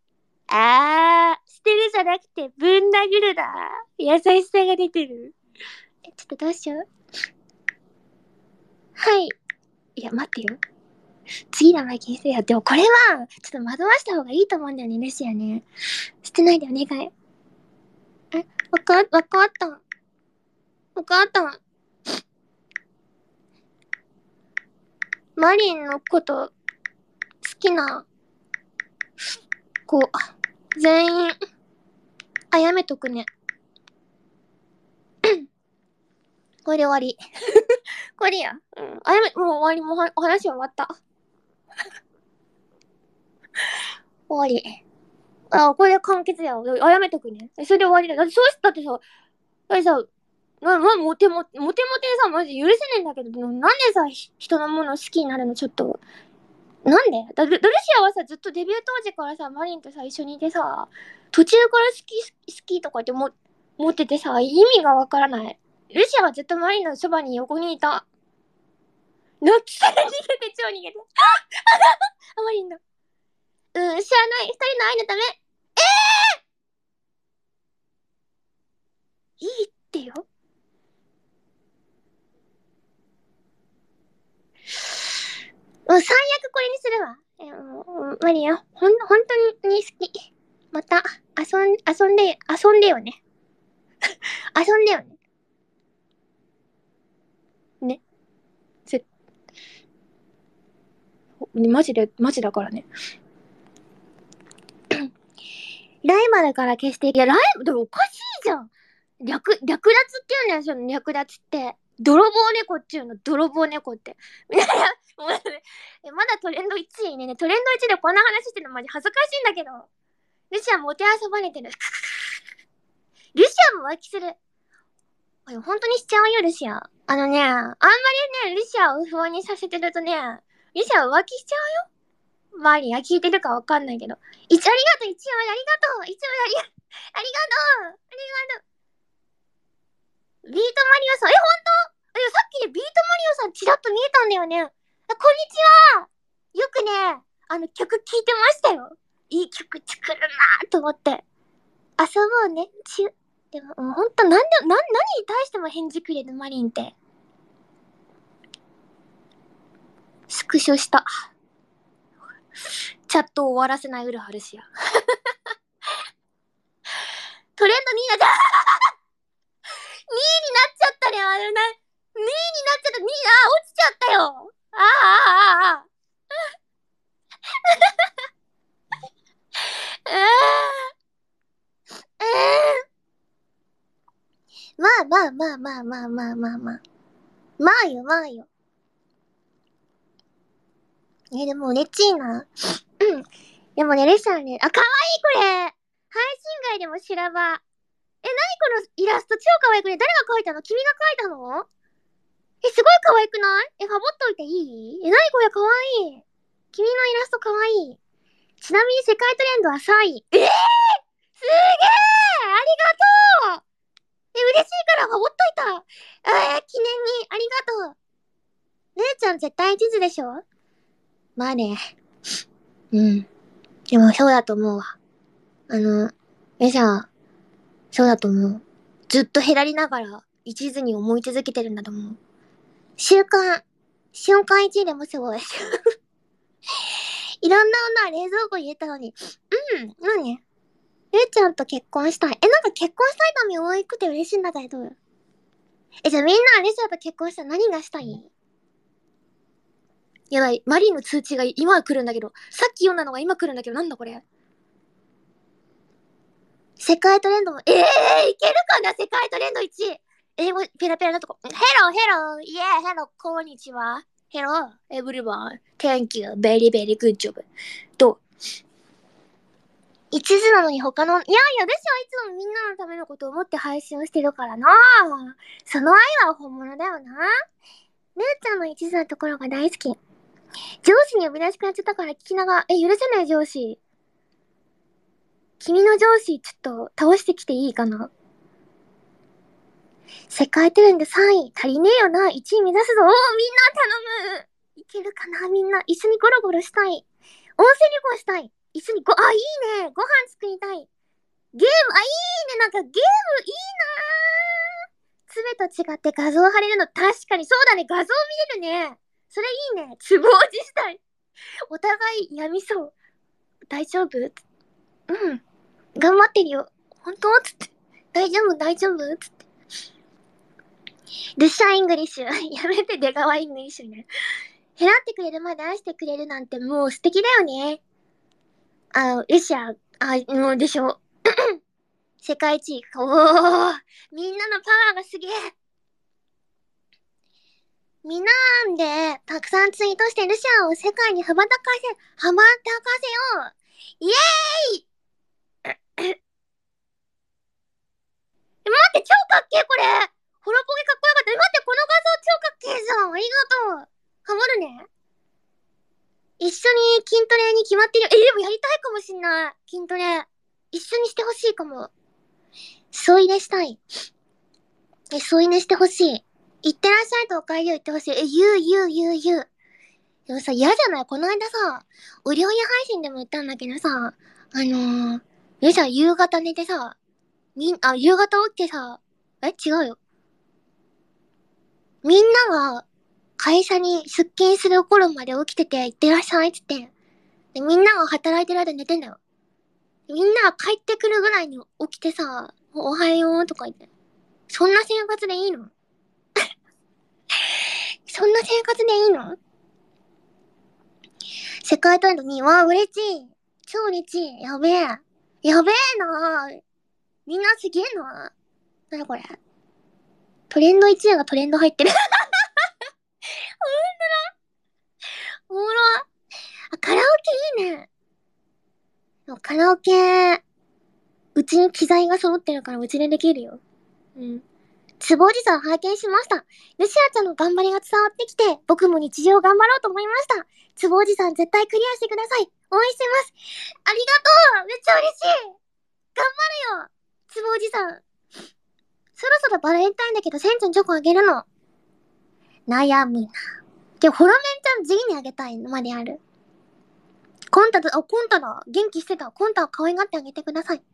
あー、捨てるじゃなくてぶん殴るだ。優しさが出てる。え、ちょっとどうしよう？はい。いや、待ってよ。次生意気にしてよ。でもこれは、ちょっと惑わした方がいいと思うんだよね、ルシアね。捨てないでお願い。え、わか、わかった。わかった。マリンのこと、好きな、子、全員、あやめとくね。これで終わり。これや。うん。あやめ、もう終わり、もうはお話は終わった。終わり。あ、これで完結や。あやめとくね。それで終わりだ。だってそうしたってさ、だってさ、な、な、モテモテ、モテモテさ、マジ許せねえんだけど、なんでさ、人のもの好きになるの？ちょっと。なんで？だルルシアはさ、ずっとデビュー当時からさ、マリンとさ、一緒にいてさ、途中から好き、好きとかっても、持っててさ、意味がわからない。ルシアはずっとマリンのそばに横にいた。なっつ逃げて、超逃げて。ああマリンだ。うん、知らない。二人の愛のため。ええー、いいってよ。もう最悪これにするわ。えもうマリア、ほん、本当に好き。また、遊ん、遊んで、遊んでよね。遊んでよね。ね。ぜ、マジで、マジだからね。ライバルから消して、いや、ライバル、でもおかしいじゃん。略、略奪って言うんだよ、その略奪って。泥棒猫っていうの、泥棒猫って。いやいや、もうね、まだトレンド1位ね。トレンド1でこんな話してるのマジ恥ずかしいんだけど。ルシアもてあそばれてる。ルシアも浮気する。本当にしちゃうよ、ルシア。あのね、あんまりね、ルシアを不安にさせてるとね、ルシア浮気しちゃうよ。マリア聞いてるかわかんないけど。一応ありがとう、一応ありがとう。一応ありがとう。ありがとう。ありがとう。ビートマリオさん、え、ほんとえ、さっきね、ビートマリオさんちらっと見えたんだよね。あ、こんにちは。よくね、あの曲聴いてましたよ。いい曲作るなーと思って。遊ぼうね。ちゅ、でも、もうほんと、なんで、な、何に対しても返事くれるマリンって。スクショした。チャット終わらせないウルハルシア。トレンド2位だ、2位になっちゃったね、あれな。2位になっちゃった、2位、あー、落ちちゃったよ。あー、あー、あ、あ。え、え、まあまあまあまあまあまあまあまあ。まあよ、まあよ。え、でも嬉しいな。うん。でもね、レシャンね、あ、かわいいこれ配信外でも修羅場。え、なにこのイラスト超かわいくね。誰が描いたの？君が描いたの？え、すごい可愛くない？え、ファボっといていい？え、なにこれ可愛い君のイラスト可愛い。ちなみに世界トレンドは3位。えー、すげえありがとう！え、嬉しいからファボっといた。えー、記念にありがとう。姉ちゃん絶対地図でしょ？まあね。うん。でもそうだと思うわ。あの、えじゃあ、そうだと思う。ずっと減らりながら、一途に思い続けてるんだと思う。習慣、瞬間1位でもすごい。いろんなものは冷蔵庫入れたのに。うん、何？るーちゃんと結婚したい。え、なんか結婚したいため多くて嬉しいんだけど。え、じゃあみんなはルーちゃんと結婚したら何がしたい？やばい。マリンの通知が今来るんだけど。さっき読んだのが今来るんだけど、なんだこれ？世界トレンドも、ええー、いけるかな世界トレンド1位。英語ペラペラなとこ。ヘロ、ヘロ、イエー、ヘロ、こんにちは。ヘロ、エブリワン、Thank you, very, very good job. と、一途なのに他の、いやいや、私はいつもみんなのためのことを思って配信をしてるからな。その愛は本物だよな。ねーちゃんの一途なところが大好き。上司に呼び出しくなっちゃったから聞きながら、え、許せない上司。君の上司、ちょっと倒してきていいかな？世界テレンで3位、足りねえよな、1位目指すぞ。おお、みんな頼む。いけるかな、みんな。一緒にゴロゴロしたい。温泉旅行したい。一緒にご、あ、いいね。ご飯作りたい。ゲーム、あ、いいね。なんかゲームいいな爪と違って画像貼れるの確かにそうだね。画像見れるね。それいいね。つぼ落ちしたい。お互いやみそう。大丈夫？うん。頑張ってるよ。本当？つって。大丈夫、大丈夫？つって。ルシア English。やめて、出川 English ね。笑ってくれるまで愛してくれるなんてもう素敵だよね。あの、ルシア、あ、もうでしょ。世界一。おーみんなのパワーがすげえ。みんなんで、たくさんツイートしてルシャを世界に羽ばたかせ、羽ばたかせようイエーイえ、待って、超かっけえ、これホロポゲかっこよかった。待って、この画像超かっけえじゃんありがとうハモるね。一緒に筋トレに決まってるよ。え、でもやりたいかもしんない。筋トレ。一緒にしてほしいかも。添い寝したい。え、添い寝してほしい。行ってらっしゃいとお帰りを言ってほしい。え、言う、言う、言う、言う。でもさ、嫌じゃない？この間さ、お料理配信でも言ったんだけどさ、あのー、え、じゃあ夕方寝てさ、みん、あ、夕方起きてさ、え違うよ。みんなが会社に出勤する頃まで起きてて、行ってらっしゃいっつって。で、みんなが働いてる間寝てんだよ。みんなが帰ってくるぐらいに起きてさ、おはようとか言って。そんな生活でいいの？そんな生活でいいの？世界トレンド2は嬉しい。超嬉しい。やべえ。やべえなみんなすげえななにこれ。トレンド1位がトレンド入ってるほんとだ。おもろ。あ、カラオケいいね。カラオケ、うちに機材が揃ってるからうちでできるよ。うん。つぼおじさん拝見しました。ルシアちゃんの頑張りが伝わってきて、僕も日常頑張ろうと思いました。つぼおじさん絶対クリアしてください。応援してます。ありがとうめっちゃ嬉しい頑張るよつぼおじさん。そろそろバレンタインだけど、センチョンチョコあげるの。悩むな。で、ホロメンちゃん次にあげたいのまである。コンタだ、あ、コンタだ。元気してた。コンタを可愛がってあげてください。明日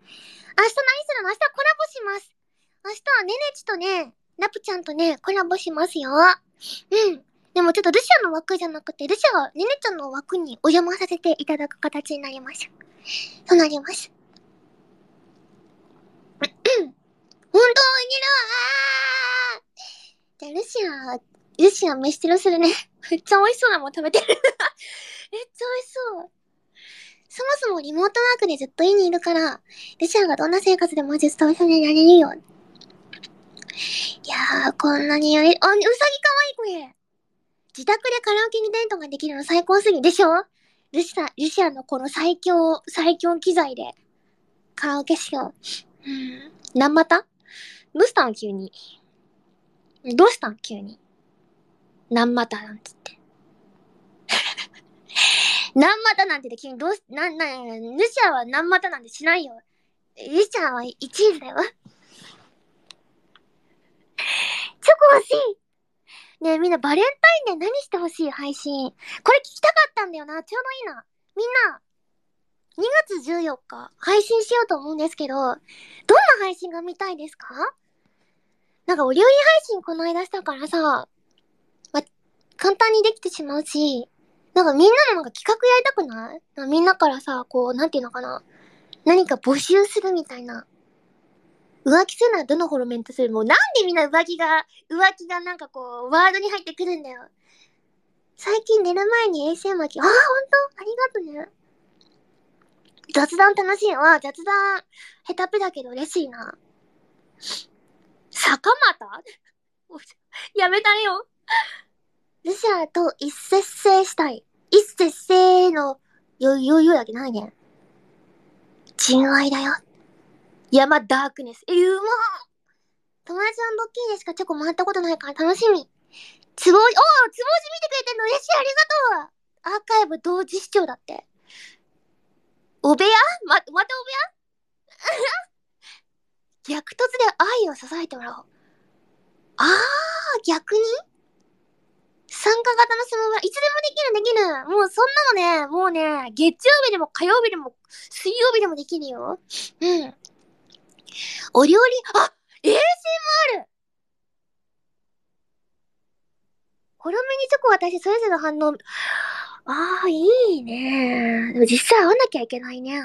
何するの？明日コラボします。明日はねねちとね、ナプちゃんとね、コラボしますよ。うん。でもちょっとルシアの枠じゃなくて、ルシアがねねちゃんの枠にお邪魔させていただく形になります。そうなります。本当にいるわじゃあ、ルシア、ルシア飯テロするね。めっちゃ美味しそうなもん食べてる めっちゃ美味しそう。そもそもリモートワークでずっと家にいるから、ルシアがどんな生活でもずっと一緒になれるよ。いやー、こんなにやり、あ、うさぎかわいいこれ。自宅でカラオケにデートができるの最高すぎでしょ？ルシア、ルシアのこの最強、最強機材でカラオケしよう。うん。何またどうしたん急に？どうしたん急に？何またなんつって。何またなんてで急にどうし、な、な、ルシアは何またなんてしないよ。ルシアは1位だよ。チョコ欲しいねえ、みんなバレンタインで何してほしい配信。これ聞きたかったんだよな。ちょうどいいな。みんな、2月14日配信しようと思うんですけど、どんな配信が見たいですか？なんかお料理配信この間したからさ、ま、簡単にできてしまうし、なんかみんなのなんか企画やりたくない？みんなからさ、こう、なんていうのかな？何か募集するみたいな。浮気するならどのホロメントするもうなんでみんな浮気が、浮気がなんかこう、ワードに入ってくるんだよ。最近寝る前に衛星巻き。ああ、ほんとありがとね。雑談楽しいわ。雑談、下手っぺだけど嬉しいな。坂又？やめたれよ。ルシアと一節制したい。一節制の、よ、よ、よだけないね。純愛だよ。山ダークネス。え、うま友達のドッキリでしかチョコもらったことないから楽しみ。つぼお、つぼじ見てくれてんの嬉しい、ありがとうアーカイブ同時視聴だって。お部屋？ま、またお部屋？逆突で愛を支えてもらおう。あー、逆に？参加型の相撲はいつでもできる、できる。もうそんなのね、もうね、月曜日でも火曜日でも水曜日でもできるよ。うん。お料理、あ ASMR! ほろめにチョコ私それぞれの反応、ああ、いいね。でも実際会わなきゃいけないね。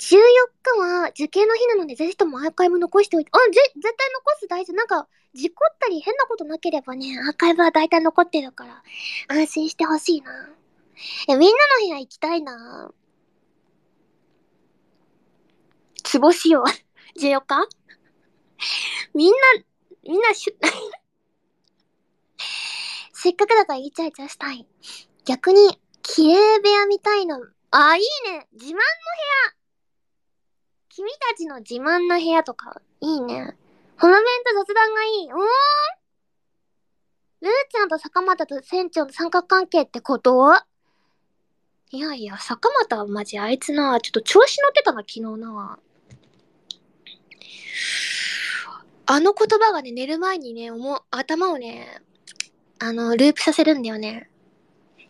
14日は受験の日なので、ぜひともアーカイブ残しておいて。あ、ぜ、絶対残す大事。なんか、事故ったり変なことなければね、アーカイブは大体残ってるから、安心してほしいな。え、みんなの部屋行きたいな。つぼしよう。14日みんな、みんなしゅ、せっかくだからイチャイチャしたい。逆に、綺麗部屋みたいの。あ、いいね。自慢の部屋。君たちの自慢の部屋とか、いいね。ほのめんと雑談がいい。おールーちゃんと坂本と船長の三角関係ってこと？いやいや、坂本はマジあいつな、ちょっと調子乗ってたな、昨日な。あの言葉がね、寝る前にね、思う、頭をね、あの、ループさせるんだよね。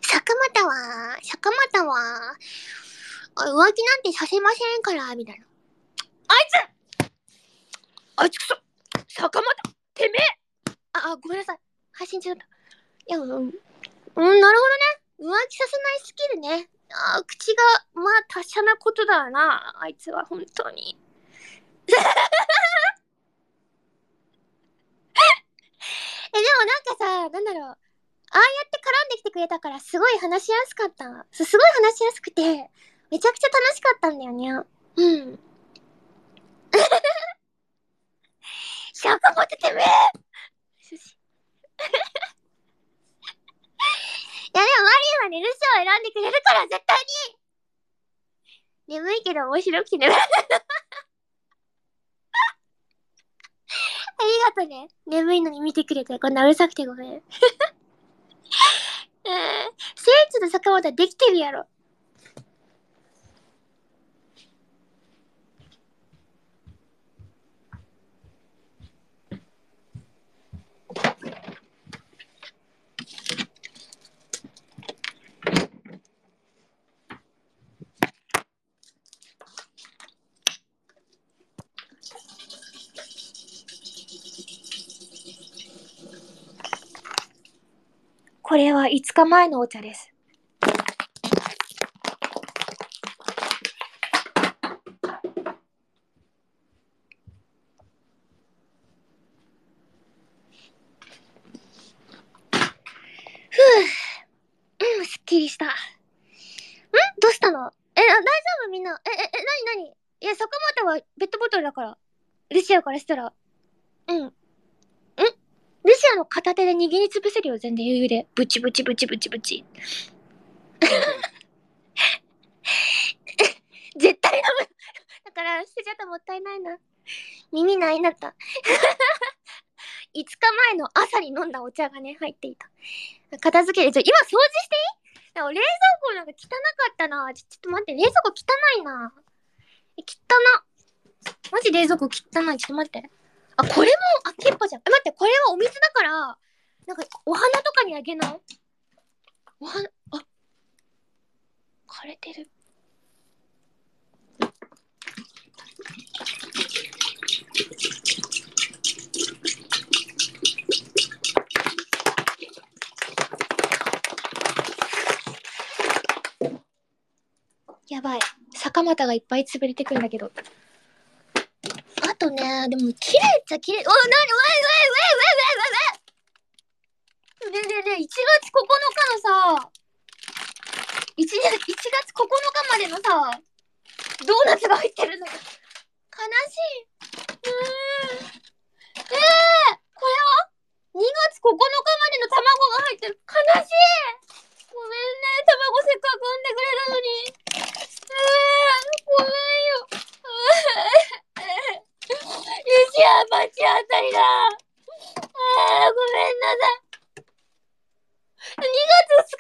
坂本は、坂本は、浮気なんてさせませんから、みたいな。あいつあいつくそ坂本てめえあ、あ、ごめんなさい。配信中だった。いや、うん、うん、なるほどね。浮気させないスキルね。あ、口が、まあ、達者なことだな。あいつは、本当に。え、えでもなんかさ、なんだろう。ああやって絡んできてくれたからすごい話しやすかった。すごい話しやすくて、めちゃくちゃ楽しかったんだよね。うん。シャカ持っててめえいやでもマリンは寝るシを選んでくれるから絶対に眠いけど面白くて眠ありがとね。眠いのに見てくれて、こんなうるさくてごめん。うん。聖地の坂本はできてるやろ。れは5日前のお茶です。ふぅ。うん、すっきりした。んどうしたのえ、大丈夫みんな。え、え、え、なになにいや、坂本はペットボトルだから。ルシアからしたら。うん。ルシアの片手で握りつぶブチブチブチブチブチ。絶対飲む。だから、捨てちゃったもったいないな。耳ないなった。5日前の朝に飲んだお茶がね、入っていた。片付ける。今掃除していい？冷蔵庫なんか汚かったな。ちょっと待って、冷蔵庫汚いな。え、汚マジ冷蔵庫汚い。ちょっと待って。あ、これも、あ、キッパじゃん。え、待って、これはお水だから、なんか、お花とかにあげない？お花、あ、枯れてる。やばい。坂又がいっぱい潰れてくるんだけどあ。とね、でも綺麗っちゃ綺麗。お、なに、わいわいわいわいわいわいねえねえねえ、1月9日のさ、1, 1月9日までのさ、ドーナツが入ってるの。悲しい。うーん。えー、これは ?2 月9日までの卵が入ってる。悲しい。ごめんね、卵せっかく産んでくれたのに。えー、ごめんよ。よしや、罰当たりだ。あー、ごめんなさい。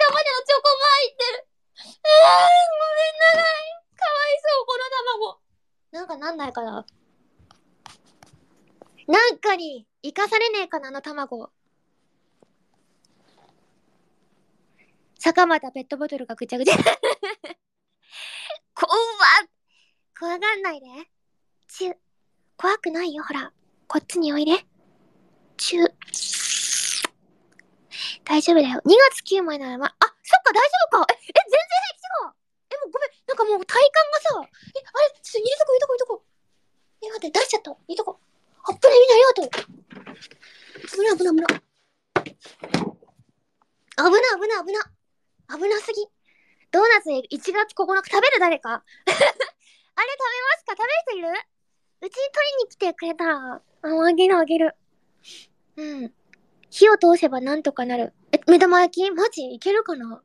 2月2日までのチョコも入ってる。あー、ごめんなさい。かわいそう、この卵。なんかなんないかな？なんかに生かされねえかな、あの卵。坂本ペットボトルがぐちゃぐちゃ。怖っ怖がんないで。ちゅ、怖くないよ、ほら。こっちにおいで。ちゅ。大丈夫だよ。2月9枚ならま、あ、そっか、大丈夫か。え、え、全然平気違う。え、もうごめん。なんかもう体感がさ、え、あれ、ちょっと入れとこ、入れとこ、入れとこ。え、待って、出しちゃった。入れとこ。あっぶね、みんなありがとう。危な、危な、危な。危な、危な、危な。危なすぎ。ドーナツ1月9日食べる誰か？あれ食べますか？食べる人いる？うちに取りに来てくれたら、あ、あげるあげる。うん。火を通せばなんとかなる。え、目玉焼き？マジいけるかな？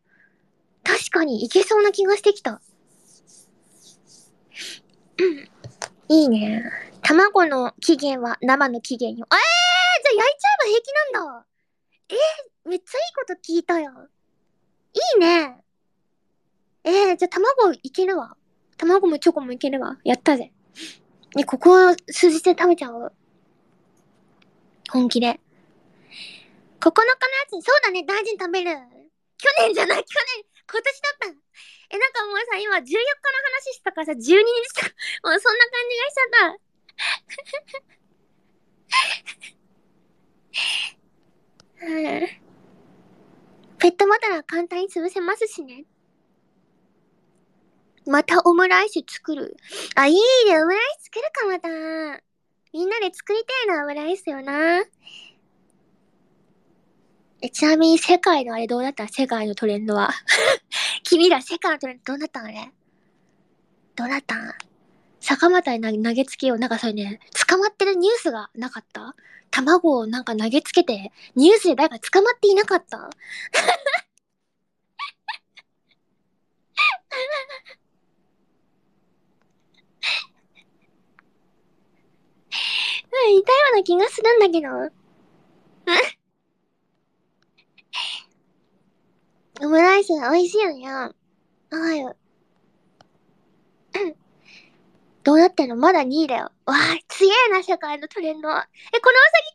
確かにいけそうな気がしてきた。いいね。卵の期限は生の期限よ。えー、じゃあ焼いちゃえば平気なんだ。えー、めっちゃいいこと聞いたよ。いいね。えー、じゃあ卵いけるわ。卵もチョコもいけるわ。やったぜ。ね、ここを数日で食べちゃう。本気で。9日のやつ、そうだね、大事に食べる。去年じゃない、去年、今年だった。え、なんかもうさ、今14日の話したからさ、12日か、もうそんな感じがしちゃった。うん。ペットボトルは簡単に潰せますしね。またオムライス作る。あ、いいね、オムライス作るか、また。みんなで作りたいな、オムライスよな。え、ちなみに世界のあれどうなった世界のトレンドは？君ら世界のトレンドどうなったのね？どうなったん？坂本に投げつけよう。なんかそれね、捕まってるニュースがなかった？卵をなんか投げつけて、ニュースで誰か捕まっていなかった？うん、いような気がするんだけど。オムライス美味しいよね。はい。どうなってんの？まだ2位だよ。わあ、強えな、世界のトレンド。え、このうさぎ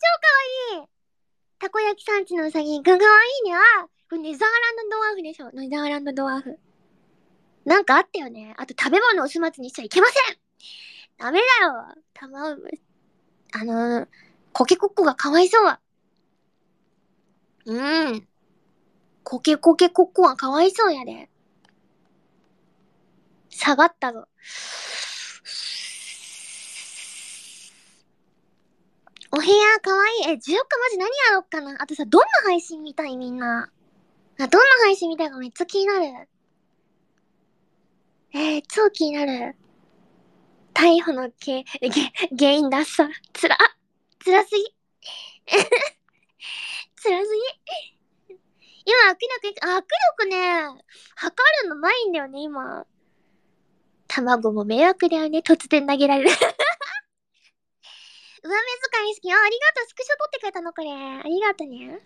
超かわいい。たこ焼き産地のうさぎ、がかわいいね。あ、これネザーランドドワーフでしょ。ネザーランドドワーフ。なんかあったよね。あと食べ物を粗末にしちゃいけませんダメだよ。卵、あのー、コケコッコがかわいそう。うん。コケコケコッコはかわいそうやで。下がったぞ。お部屋かわいい。え、14日マジ何やろっかなあとさ、どんな配信見たいみんな。あ、どんな配信見たいかめっちゃ気になる。えー、超気になる。逮捕のけ、げ、原因だっさ。つら、つらすぎ。つらすぎ。今、握力、あ、握力ね、測るのないんだよね、今。卵も迷惑だよね、突然投げられる。上目遣い好き。あ、ありがとう。スクショ撮ってくれたの、これ。ありがとうね。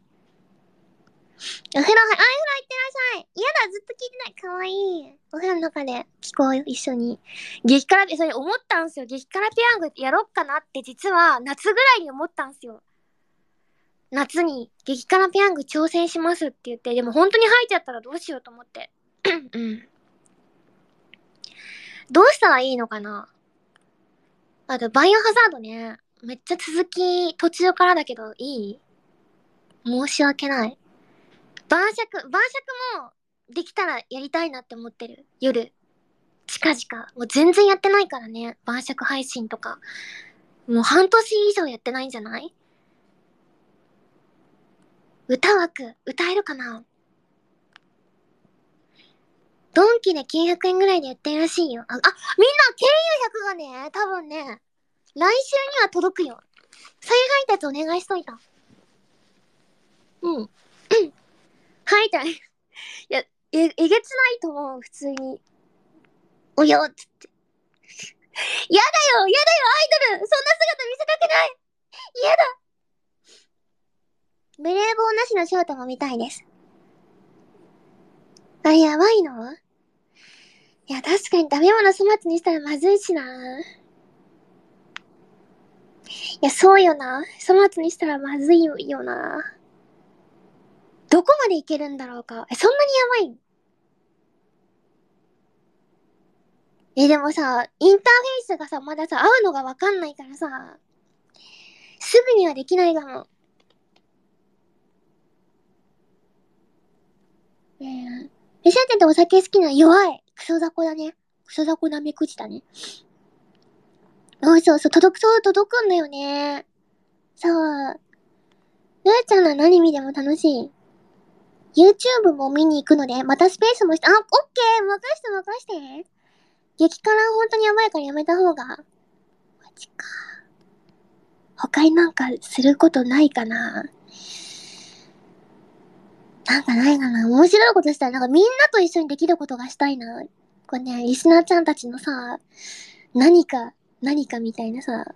お風呂、あ、お風呂行ってらっしゃい。嫌だ、ずっと聞いてない。かわいい。お風呂の中で聞こうよ、一緒に。激辛、それ思ったんすよ。激辛ペヤングやろっかなって実は夏ぐらいに思ったんすよ。夏に激辛ペヤング挑戦しますって言って、でも本当に吐いちゃったらどうしようと思って。うん。どうしたらいいのかな？あと、バイオハザードね。めっちゃ続き、途中からだけど、いい？申し訳ない。晩酌、晩酌も、できたらやりたいなって思ってる。夜。近々。もう全然やってないからね。晩酌配信とか。もう半年以上やってないんじゃない？歌枠、歌えるかな？ドンキで900円ぐらいで売ってるらしいよ。あ、あみんな、KU100 がね、多分ね、来週には届くよ。再配達お願いしといた。うん。うん。はい、たい。いや、え、えげつないと思う、普通に。およ、つって。やだよやだよアイドルそんな姿見せたくないやだベレー帽なしのショートも見たいです。あれやばいの？いや、確かに食べ物粗末にしたらまずいしな。いや、そうよな。粗末にしたらまずいよな。どこまでいけるんだろうか。え、そんなにやばいえ、でもさ、インターフェースがさ、まださ、合うのがわかんないからさ、すぐにはできないかも。えー、レシャってお酒好きな弱い。クソ雑魚だね。クソ雑魚なめくじだね。そうそうそう、届く、そう、届くんだよね。そう。ルーちゃんは何見ても楽しい。YouTube も見に行くので、またスペースもして、あ、オッケー任して任して。激辛本当にやばいからやめた方が。マジか。他になんかすることないかななんかないかな面白いことしたら、なんかみんなと一緒にできることがしたいな。これね、リスナーちゃんたちのさ、何か、何かみたいなさ、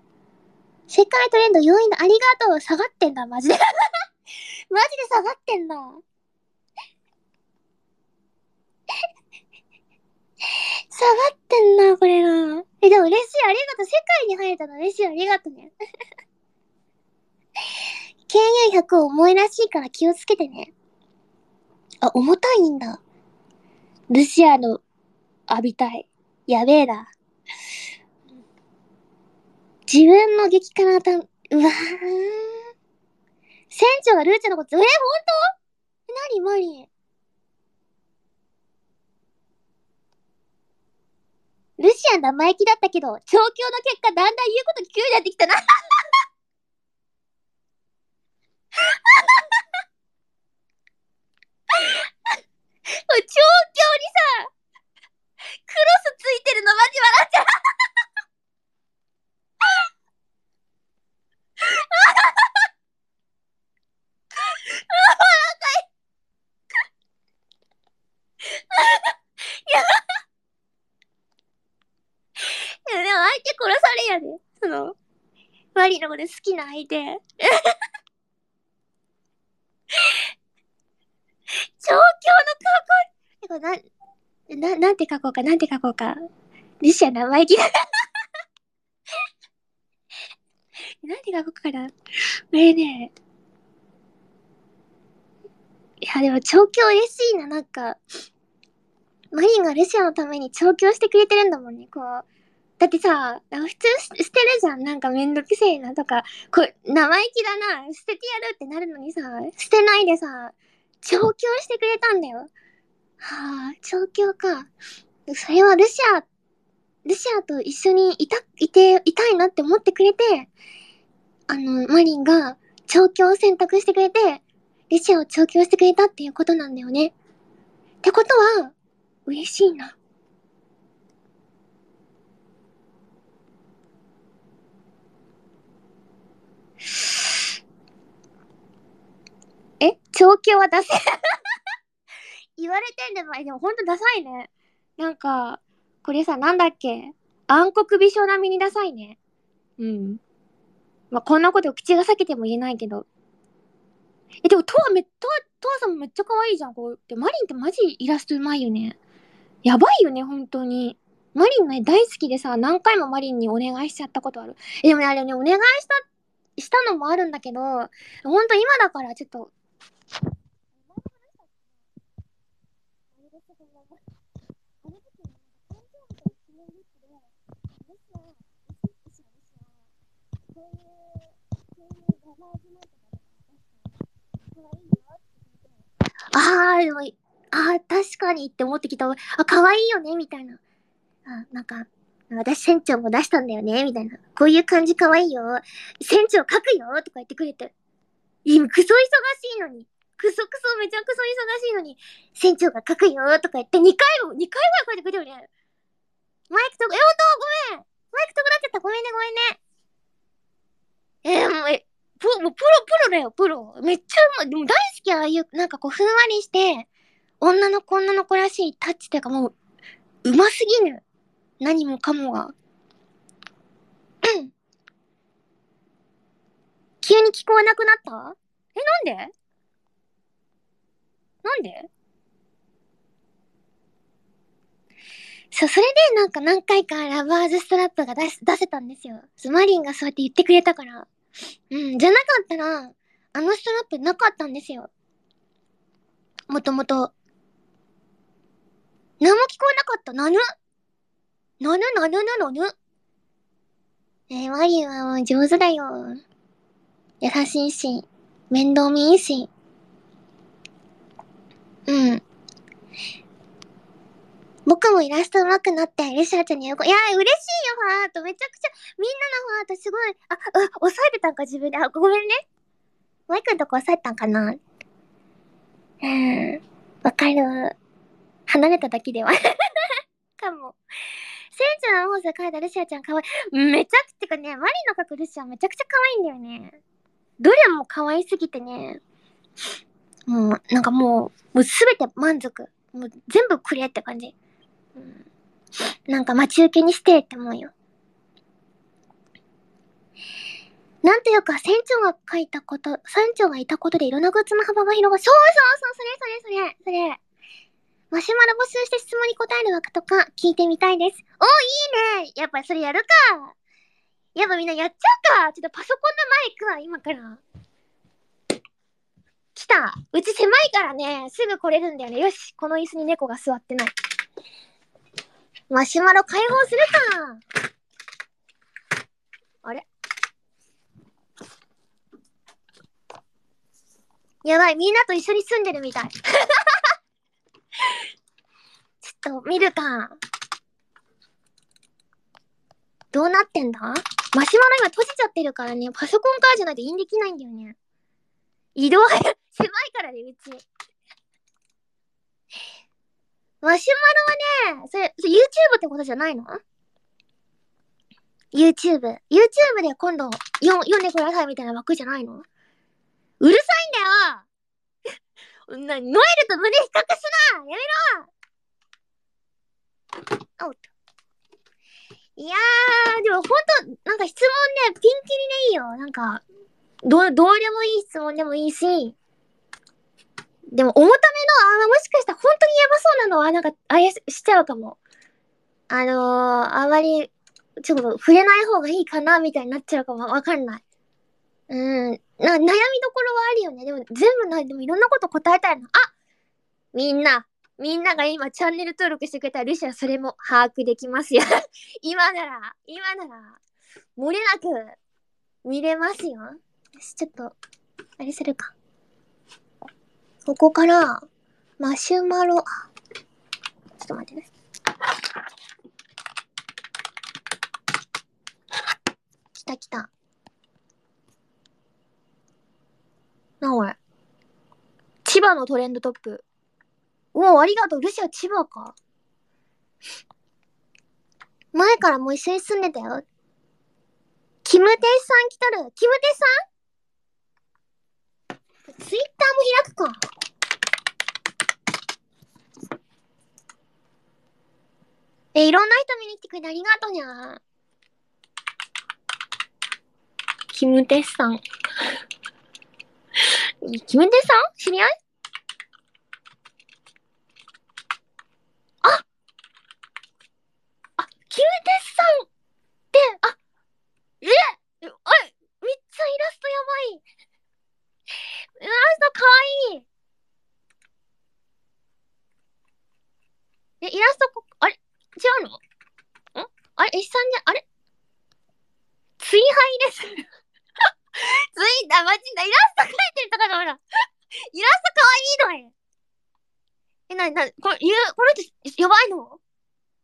世界トレンド4位だ、ありがとう下がってんだ、マジで。マジで下がってんだ。下がってんな、これな。え、でも嬉しい、ありがとう。世界に入れたの嬉しい、ありがとうね。KU100 重いらしいから気をつけてね。あ、重たいんだ。ルシアの浴びたい。やべえな。自分の激辛たん、うわー。船長がルーちゃんのこと、え、ほんとなにマリンルシアン生意気だったけど、調教の結果だんだん言うこと聞くようになってきたな。おい、調教にさ、クロスついてるのマジ笑っちゃう。いや、でも相手殺されやで。その、マリのこと好きな相手。調教のな、な、なんて書こうか、なんて書こうか。ルシア生意気だ。なんて書こうかな。これね。いや、でも調教嬉しいな、なんか。マリンがルシアのために調教してくれてるんだもんね、こう。だってさ、普通捨てるじゃん。なんかめんどくせえなとか、これ生意気だな、捨ててやるってなるのにさ、捨てないでさ、調教してくれたんだよ。はあ、調教か。それはルシア、ルシアと一緒にいた、いて、いたいなって思ってくれて、あの、マリンが調教を選択してくれて、ルシアを調教してくれたっていうことなんだよね。ってことは、嬉しいな。え？調教は出せ言われてんでも、えでもほんとダサいね。なんか、これさ、なんだっけ？暗黒美少並みにダサいね。うん。まあ、こんなこと口が裂けても言えないけど。え、でも、トアめ、トア、トアさんもめっちゃ可愛いじゃん。こう。で、マリンってマジイラストうまいよね。やばいよね、本当に。マリンね、大好きでさ、何回もマリンにお願いしちゃったことある。え、でもね、あれね、お願いした、したのもあるんだけど、ほんと今だからちょっと、あ、でも、あ、確かにって思ってきた。あ、可愛いよね、みたいな。あ、なんか、私船長も出したんだよね、みたいな。こういう感じ可愛いよ。船長書くよとか言ってくれて。今、クソ忙しいのに。クソクソめちゃくそ忙しいのに、船長が書くよとか言って2回も、2回ぐらい書いてくれるよね。マイクと、え、ほんとごめんマイクとこなっちゃった。ごめんね、ごめんね。えー、もう、え、プロ、もうプロ、プロだよ、プロ。めっちゃうまい。でも大好き、ああいう、なんかこう、ふんわりして、女の子女の子らしいタッチっていうかもう、うますぎる。何もかもが。急に聞こえなくなった？え、なんで？なんで？そう、それでなんか何回かラバーズストラップが出出せたんですよ。マリンがそうやって言ってくれたから。うん、じゃなかったら、あのストラップなかったんですよ。もともと。何も聞こえなかった。なぬなぬなぬなの？ぬえー、マリンはもう上手だよ。優しいし、面倒見いいし。うん。僕もイラスト上手くなって、レシャーちゃんに喜いや、嬉しいよ、ハート。めちゃくちゃ、みんなのハートすごい、あ、う、押さえてたんか、自分で。あ、ごめんね。マイクのとこ押さえたんかなうん。わかる。離れただけでは かも。センチャーの方で描いたルシアちゃんかわいい。めちゃくちゃかね、マリの描くルシアめちゃくちゃ可愛いんだよね。どれも可愛すぎてね。もう、なんかもう、もうすべて満足。もう全部くれって感じ。なんか待ち受けにしてって思うよ。なんというか、船長が書いたこと、船長がいたことでいろんなグッズの幅が広がる。そうそうそう、それそれそれ、それ。マシュマロ募集して質問に答える枠とか聞いてみたいです。お、いいねやっぱそれやるかやっぱみんなやっちゃうかちょっとパソコンのマイクは今から。来た。うち狭いからね、すぐ来れるんだよね。よし、この椅子に猫が座ってない。マシュマロ解放するか。あれ？やばい、みんなと一緒に住んでるみたい。ちょっと見るか。どうなってんだ？マシュマロ今閉じちゃってるからね、パソコンからじゃないとインできないんだよね。移動狭いからね、うち。マシュマロはね、それ、それ YouTube ってことじゃないの ?YouTube。YouTube で今度、よ、読んでくださいみたいな枠じゃないの？うるさいんだよ な、ノエルと胸比較すなやめろおっと。いやー、でもほんと、なんか質問ね、ピンキリでいいよ。なんか、どう、どうでもいい質問でもいいし、でも、重ための、あ、もしかしたら本当にやばそうなのは、なんか、あれしちゃうかも。あのー、あまり、ちょっと触れない方がいいかな、みたいになっちゃうかもわかんない。うん。な、悩みどころはあるよね。でも、全部ない。でも、いろんなこと答えたいの。あみんな、みんなが今チャンネル登録してくれたルシア、それも把握できますよ。今なら、今なら、漏れなく見れますよ。よし、ちょっと、あれするか。ここから、マシュマロ、ちょっと待ってね。来た来た。なおい。千葉のトレンドトップ。おお、ありがとう。ルシア千葉か。前からもう一緒に住んでたよ。キムテスさん来たる。キムテスさん？ツイッターも開くか。え、いろんな人見に来てくれてありがとうにゃキムテスさん。キムテスさん知り合い？キューテスさんって、あ、えあれ、めっちゃイラストやばい。イラストかわいい。え、イラストこ、あれ？違うの？ん？あれ、石さんじゃ、あれ？追廃です。ついた、マジだ、イラスト描いてるとかだほら。イラストかわいいのよ。え、なになに？これ、言うこの人、やばいの？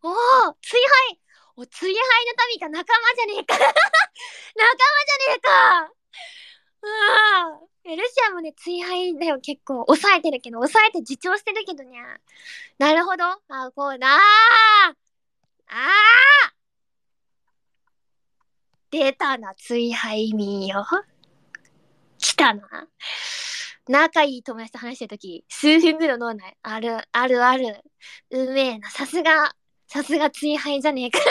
おー、追廃おつりはいの民か仲間じゃねえか 仲間じゃねえかうわルシアもね、追敗だよ、結構。抑えてるけど、抑えて自重してるけどね。なるほど。あ、こうだああ出たな、追敗民よ。来たな。仲いい友達と話してるとき、数分ぐらい脳内、ある、あるある。うめえな。さすが、さすが追敗じゃねえか。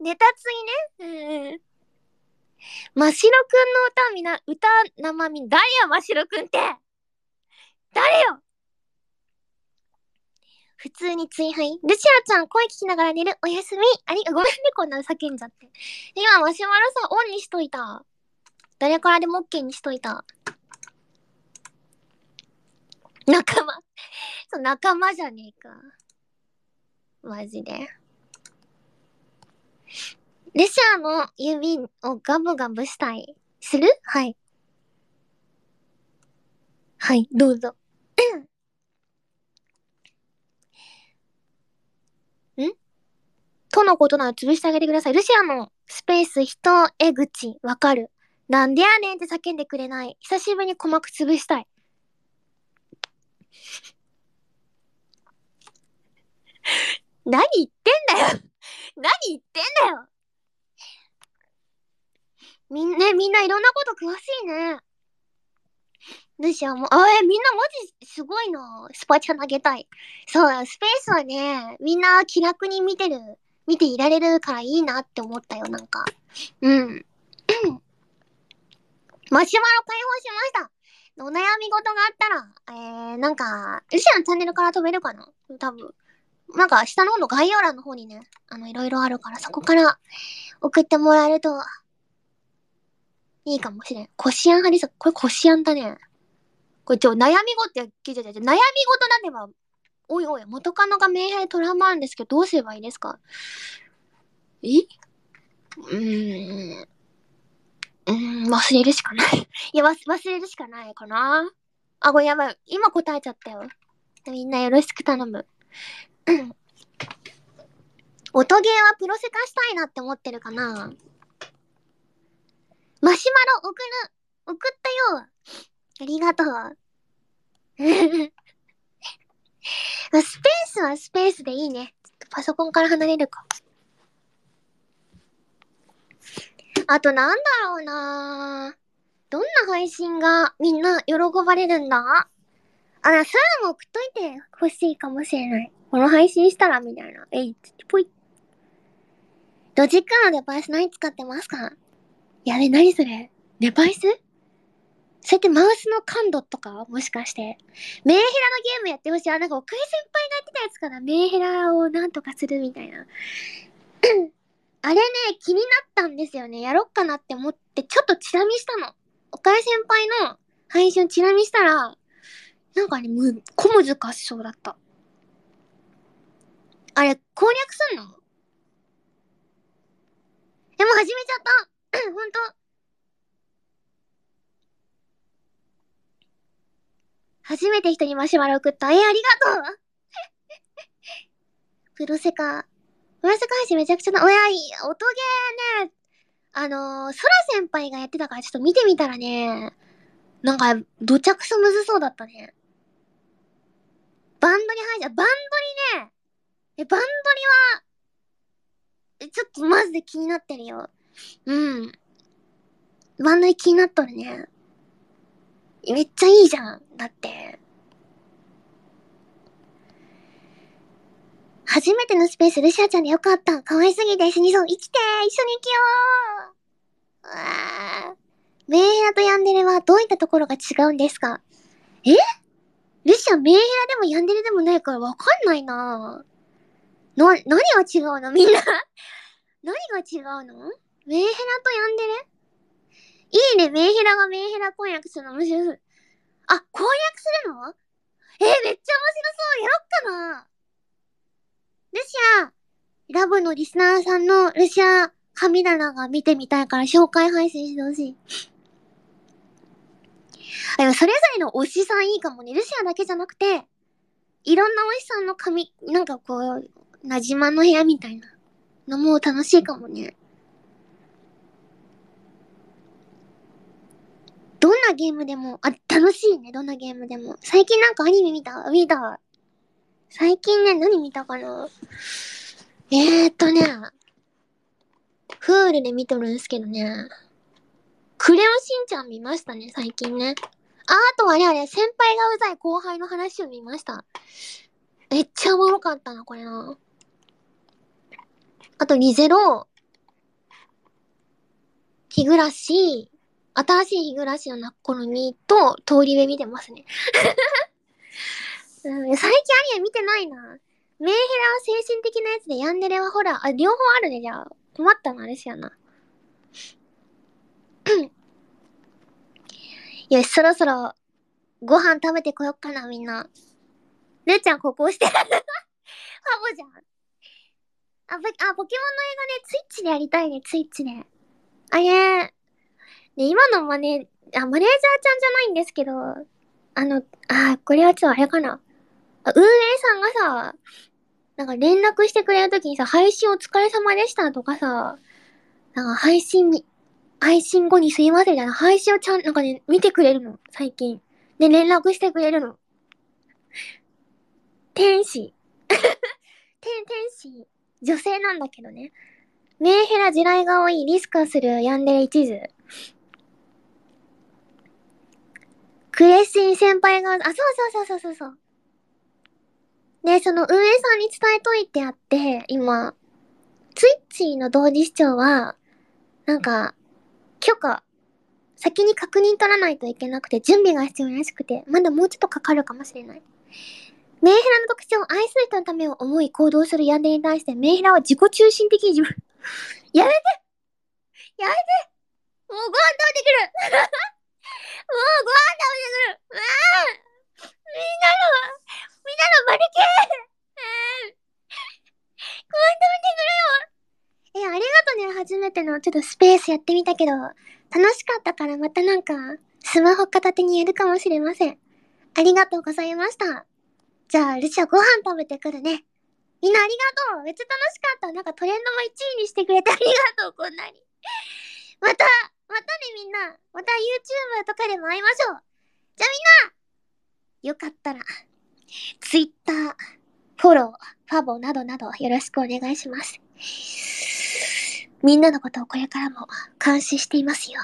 ネタついね。うん。ましろくんの歌みな、歌生み、誰やましろくんって誰よ普通に追敗。ルシアちゃん、声聞きながら寝る？おやすみ。あり、ごめんね、こんな叫んじゃって。今、マシュマロさ、オンにしといた。誰からでも OK にしといた。仲間。そう、仲間じゃねえか。マジで。ルシアの指をガブガブしたい。する？はい。はい、どうぞ。んとのことなら潰してあげてください。ルシアのスペース人江口わかる。なんでやねんって叫んでくれない。久しぶりに鼓膜潰したい。何言ってんだよ 何言ってんだよみんな、みんないろんなこと詳しいね。ルシアも、あ、え、みんなマジすごいな。スパチャ投げたい。そう、スペースはね、みんな気楽に見てる、見ていられるからいいなって思ったよ、なんか。うん。マシュマロ解放しました。お悩み事があったら、えー、なんか、ルシアのチャンネルから飛べるかな？多分。なんか、下の方の概要欄の方にね、あの、いろいろあるから、そこから送ってもらえると、いいかもしれん。コシアンハリサ、これコシアンだね。これちょ、悩み事って聞いてたじゃ、悩み事なんでば、おいおい、元カノがメンヘラトラウマなんですけど、どうすればいいですか？え？うん。うん、忘れるしかない。いや、忘れるしかないかな。あ、これやばい。今答えちゃったよ。みんなよろしく頼む。音ゲーはプロセカしたいなって思ってるかなマシュマロ送る。送ったよ。ありがとう。スペースはスペースでいいね。パソコンから離れるか。あとなんだろうなどんな配信がみんな喜ばれるんだ？あら、それも送っといて欲しいかもしれない。この配信したらみたいな。えい、ぽい。ロジックのデバイス何使ってますか？やべ、何それデバイス？それってマウスの感度とか？もしかして。メンヘラのゲームやってほしい。あ、なんか、おかえ先輩がやってたやつかな？メンヘラをなんとかするみたいな。あれね、気になったんですよね。やろっかなって思って、ちょっとチラ見したの。おかえ先輩の配信をチラ見したら、なんかね、む、小難しそうだった。あれ、攻略すんの？でも始めちゃったほんと。初めて人にマシュマロ送った。えー、ありがとう プロセカ。プロセカ配信めちゃくちゃな、おや、い音ゲーね、あのー、ソラ先輩がやってたからちょっと見てみたらね、なんか、どちゃくそむずそうだったね。バンドに入っちゃ、バンドにね、え、バンドには、ちょっとマジで気になってるよ。うん。バンドに気になっとるね。めっちゃいいじゃん。だって。初めてのスペース、ルシアちゃんでよかった。可愛すぎて。死にそう。生きて一緒に生きよう。うわメンヘラとヤンデレはどういったところが違うんですか？え？ルシアメンヘラでもヤンデレでもないからわかんないな。な、何が違うの？みんな。何が違うの？メンヘラとヤンデレ？いいね、メンヘラがメンヘラ婚約するの面白い。あ、婚約するの？えー、めっちゃ面白そうやろっかなルシア、ラブのリスナーさんのルシア神棚が見てみたいから紹介配信してほしい。あ、でもそれぞれの推しさんいいかもね。ルシアだけじゃなくて、いろんな推しさんの髪、なんかこう、なじまの部屋みたいなのも楽しいかもね。どんなゲームでも、あ、楽しいね、どんなゲームでも。最近なんかアニメ見た？見た。最近ね、何見たかな？えーっとね、フールで見とるんすけどね。クレヨンしんちゃん見ましたね、最近ね。あ、あとあれあれ、先輩がうざい後輩の話を見ました。めっちゃおもろかったな、これな。あと、リゼロ、日暮らし、新しい日暮らしのなっころにと、通り部見てますね。うん、最近アニメ見てないな。メンヘラは精神的なやつで、ヤンデレはほら、あ、両方あるね、じゃあ。困ったな、あれしやな。よし、そろそろ、ご飯食べてこよっかな、みんな。るーちゃん、ここ押して。ハボじゃん。あ、あ、ポケモンの映画ね、ツイッチでやりたいね、ツイッチで。あれ、ね、今のマネ、あ、マネージャーちゃんじゃないんですけど、あの、あ、これはちょっとあれかな。あ運営さんがさ、なんか連絡してくれるときにさ、配信お疲れ様でしたとかさ、なんか配信に、配信後にすいませんみたいな、配信をちゃん、なんかね、見てくれるの、最近。で、連絡してくれるの。天使。天、天使。女性なんだけどね。メンヘラ地雷が多いリスカするヤンデレ一途。クレッシン先輩が、あ、そうそうそうそうそうそう。で、その運営さんに伝えといてあって、今、ツイッチの同時視聴は、なんか、許可、先に確認取らないといけなくて、準備が必要らしくて、まだもうちょっとかかるかもしれない。メンヘラの特徴を、愛する人のためを思い行動するヤンデに対して、メンヘラは自己中心的に自分、やめてやめてもうご飯食べてくる もうご飯食べてくるうわーみん。なの、みん。なのバリケーご飯食べてくるよえ、ありがとね、初めてのちょっとスペースやってみたけど、楽しかったからまたなん。か、スマホ片手にやるかもしれません。ありがとうございました。じゃあ、ルシアご飯食べてくるね。みん。なありがとうめっちゃ楽しかったなん。かトレンドも1位にしてくれてありがとうこん。なにまたまたねみんなまた YouTube とかでも会いましょうじゃあみんなよかったら Twitter、フォロー、ファボなどなどよろしくお願いします。みんなのことをこれからも監視していますよ。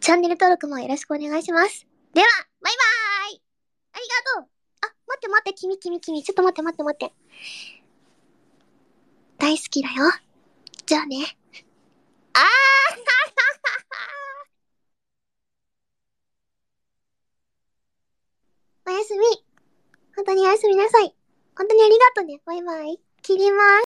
チャンネル登録もよろしくお願いします。では、バイバーイありがとうあ、待って待って、君君君。ちょっと待って待って待って。大好きだよ。じゃあね。あ ーおやすみ。本当におやすみなさい。本当にありがとうね。バイバイ。切ります。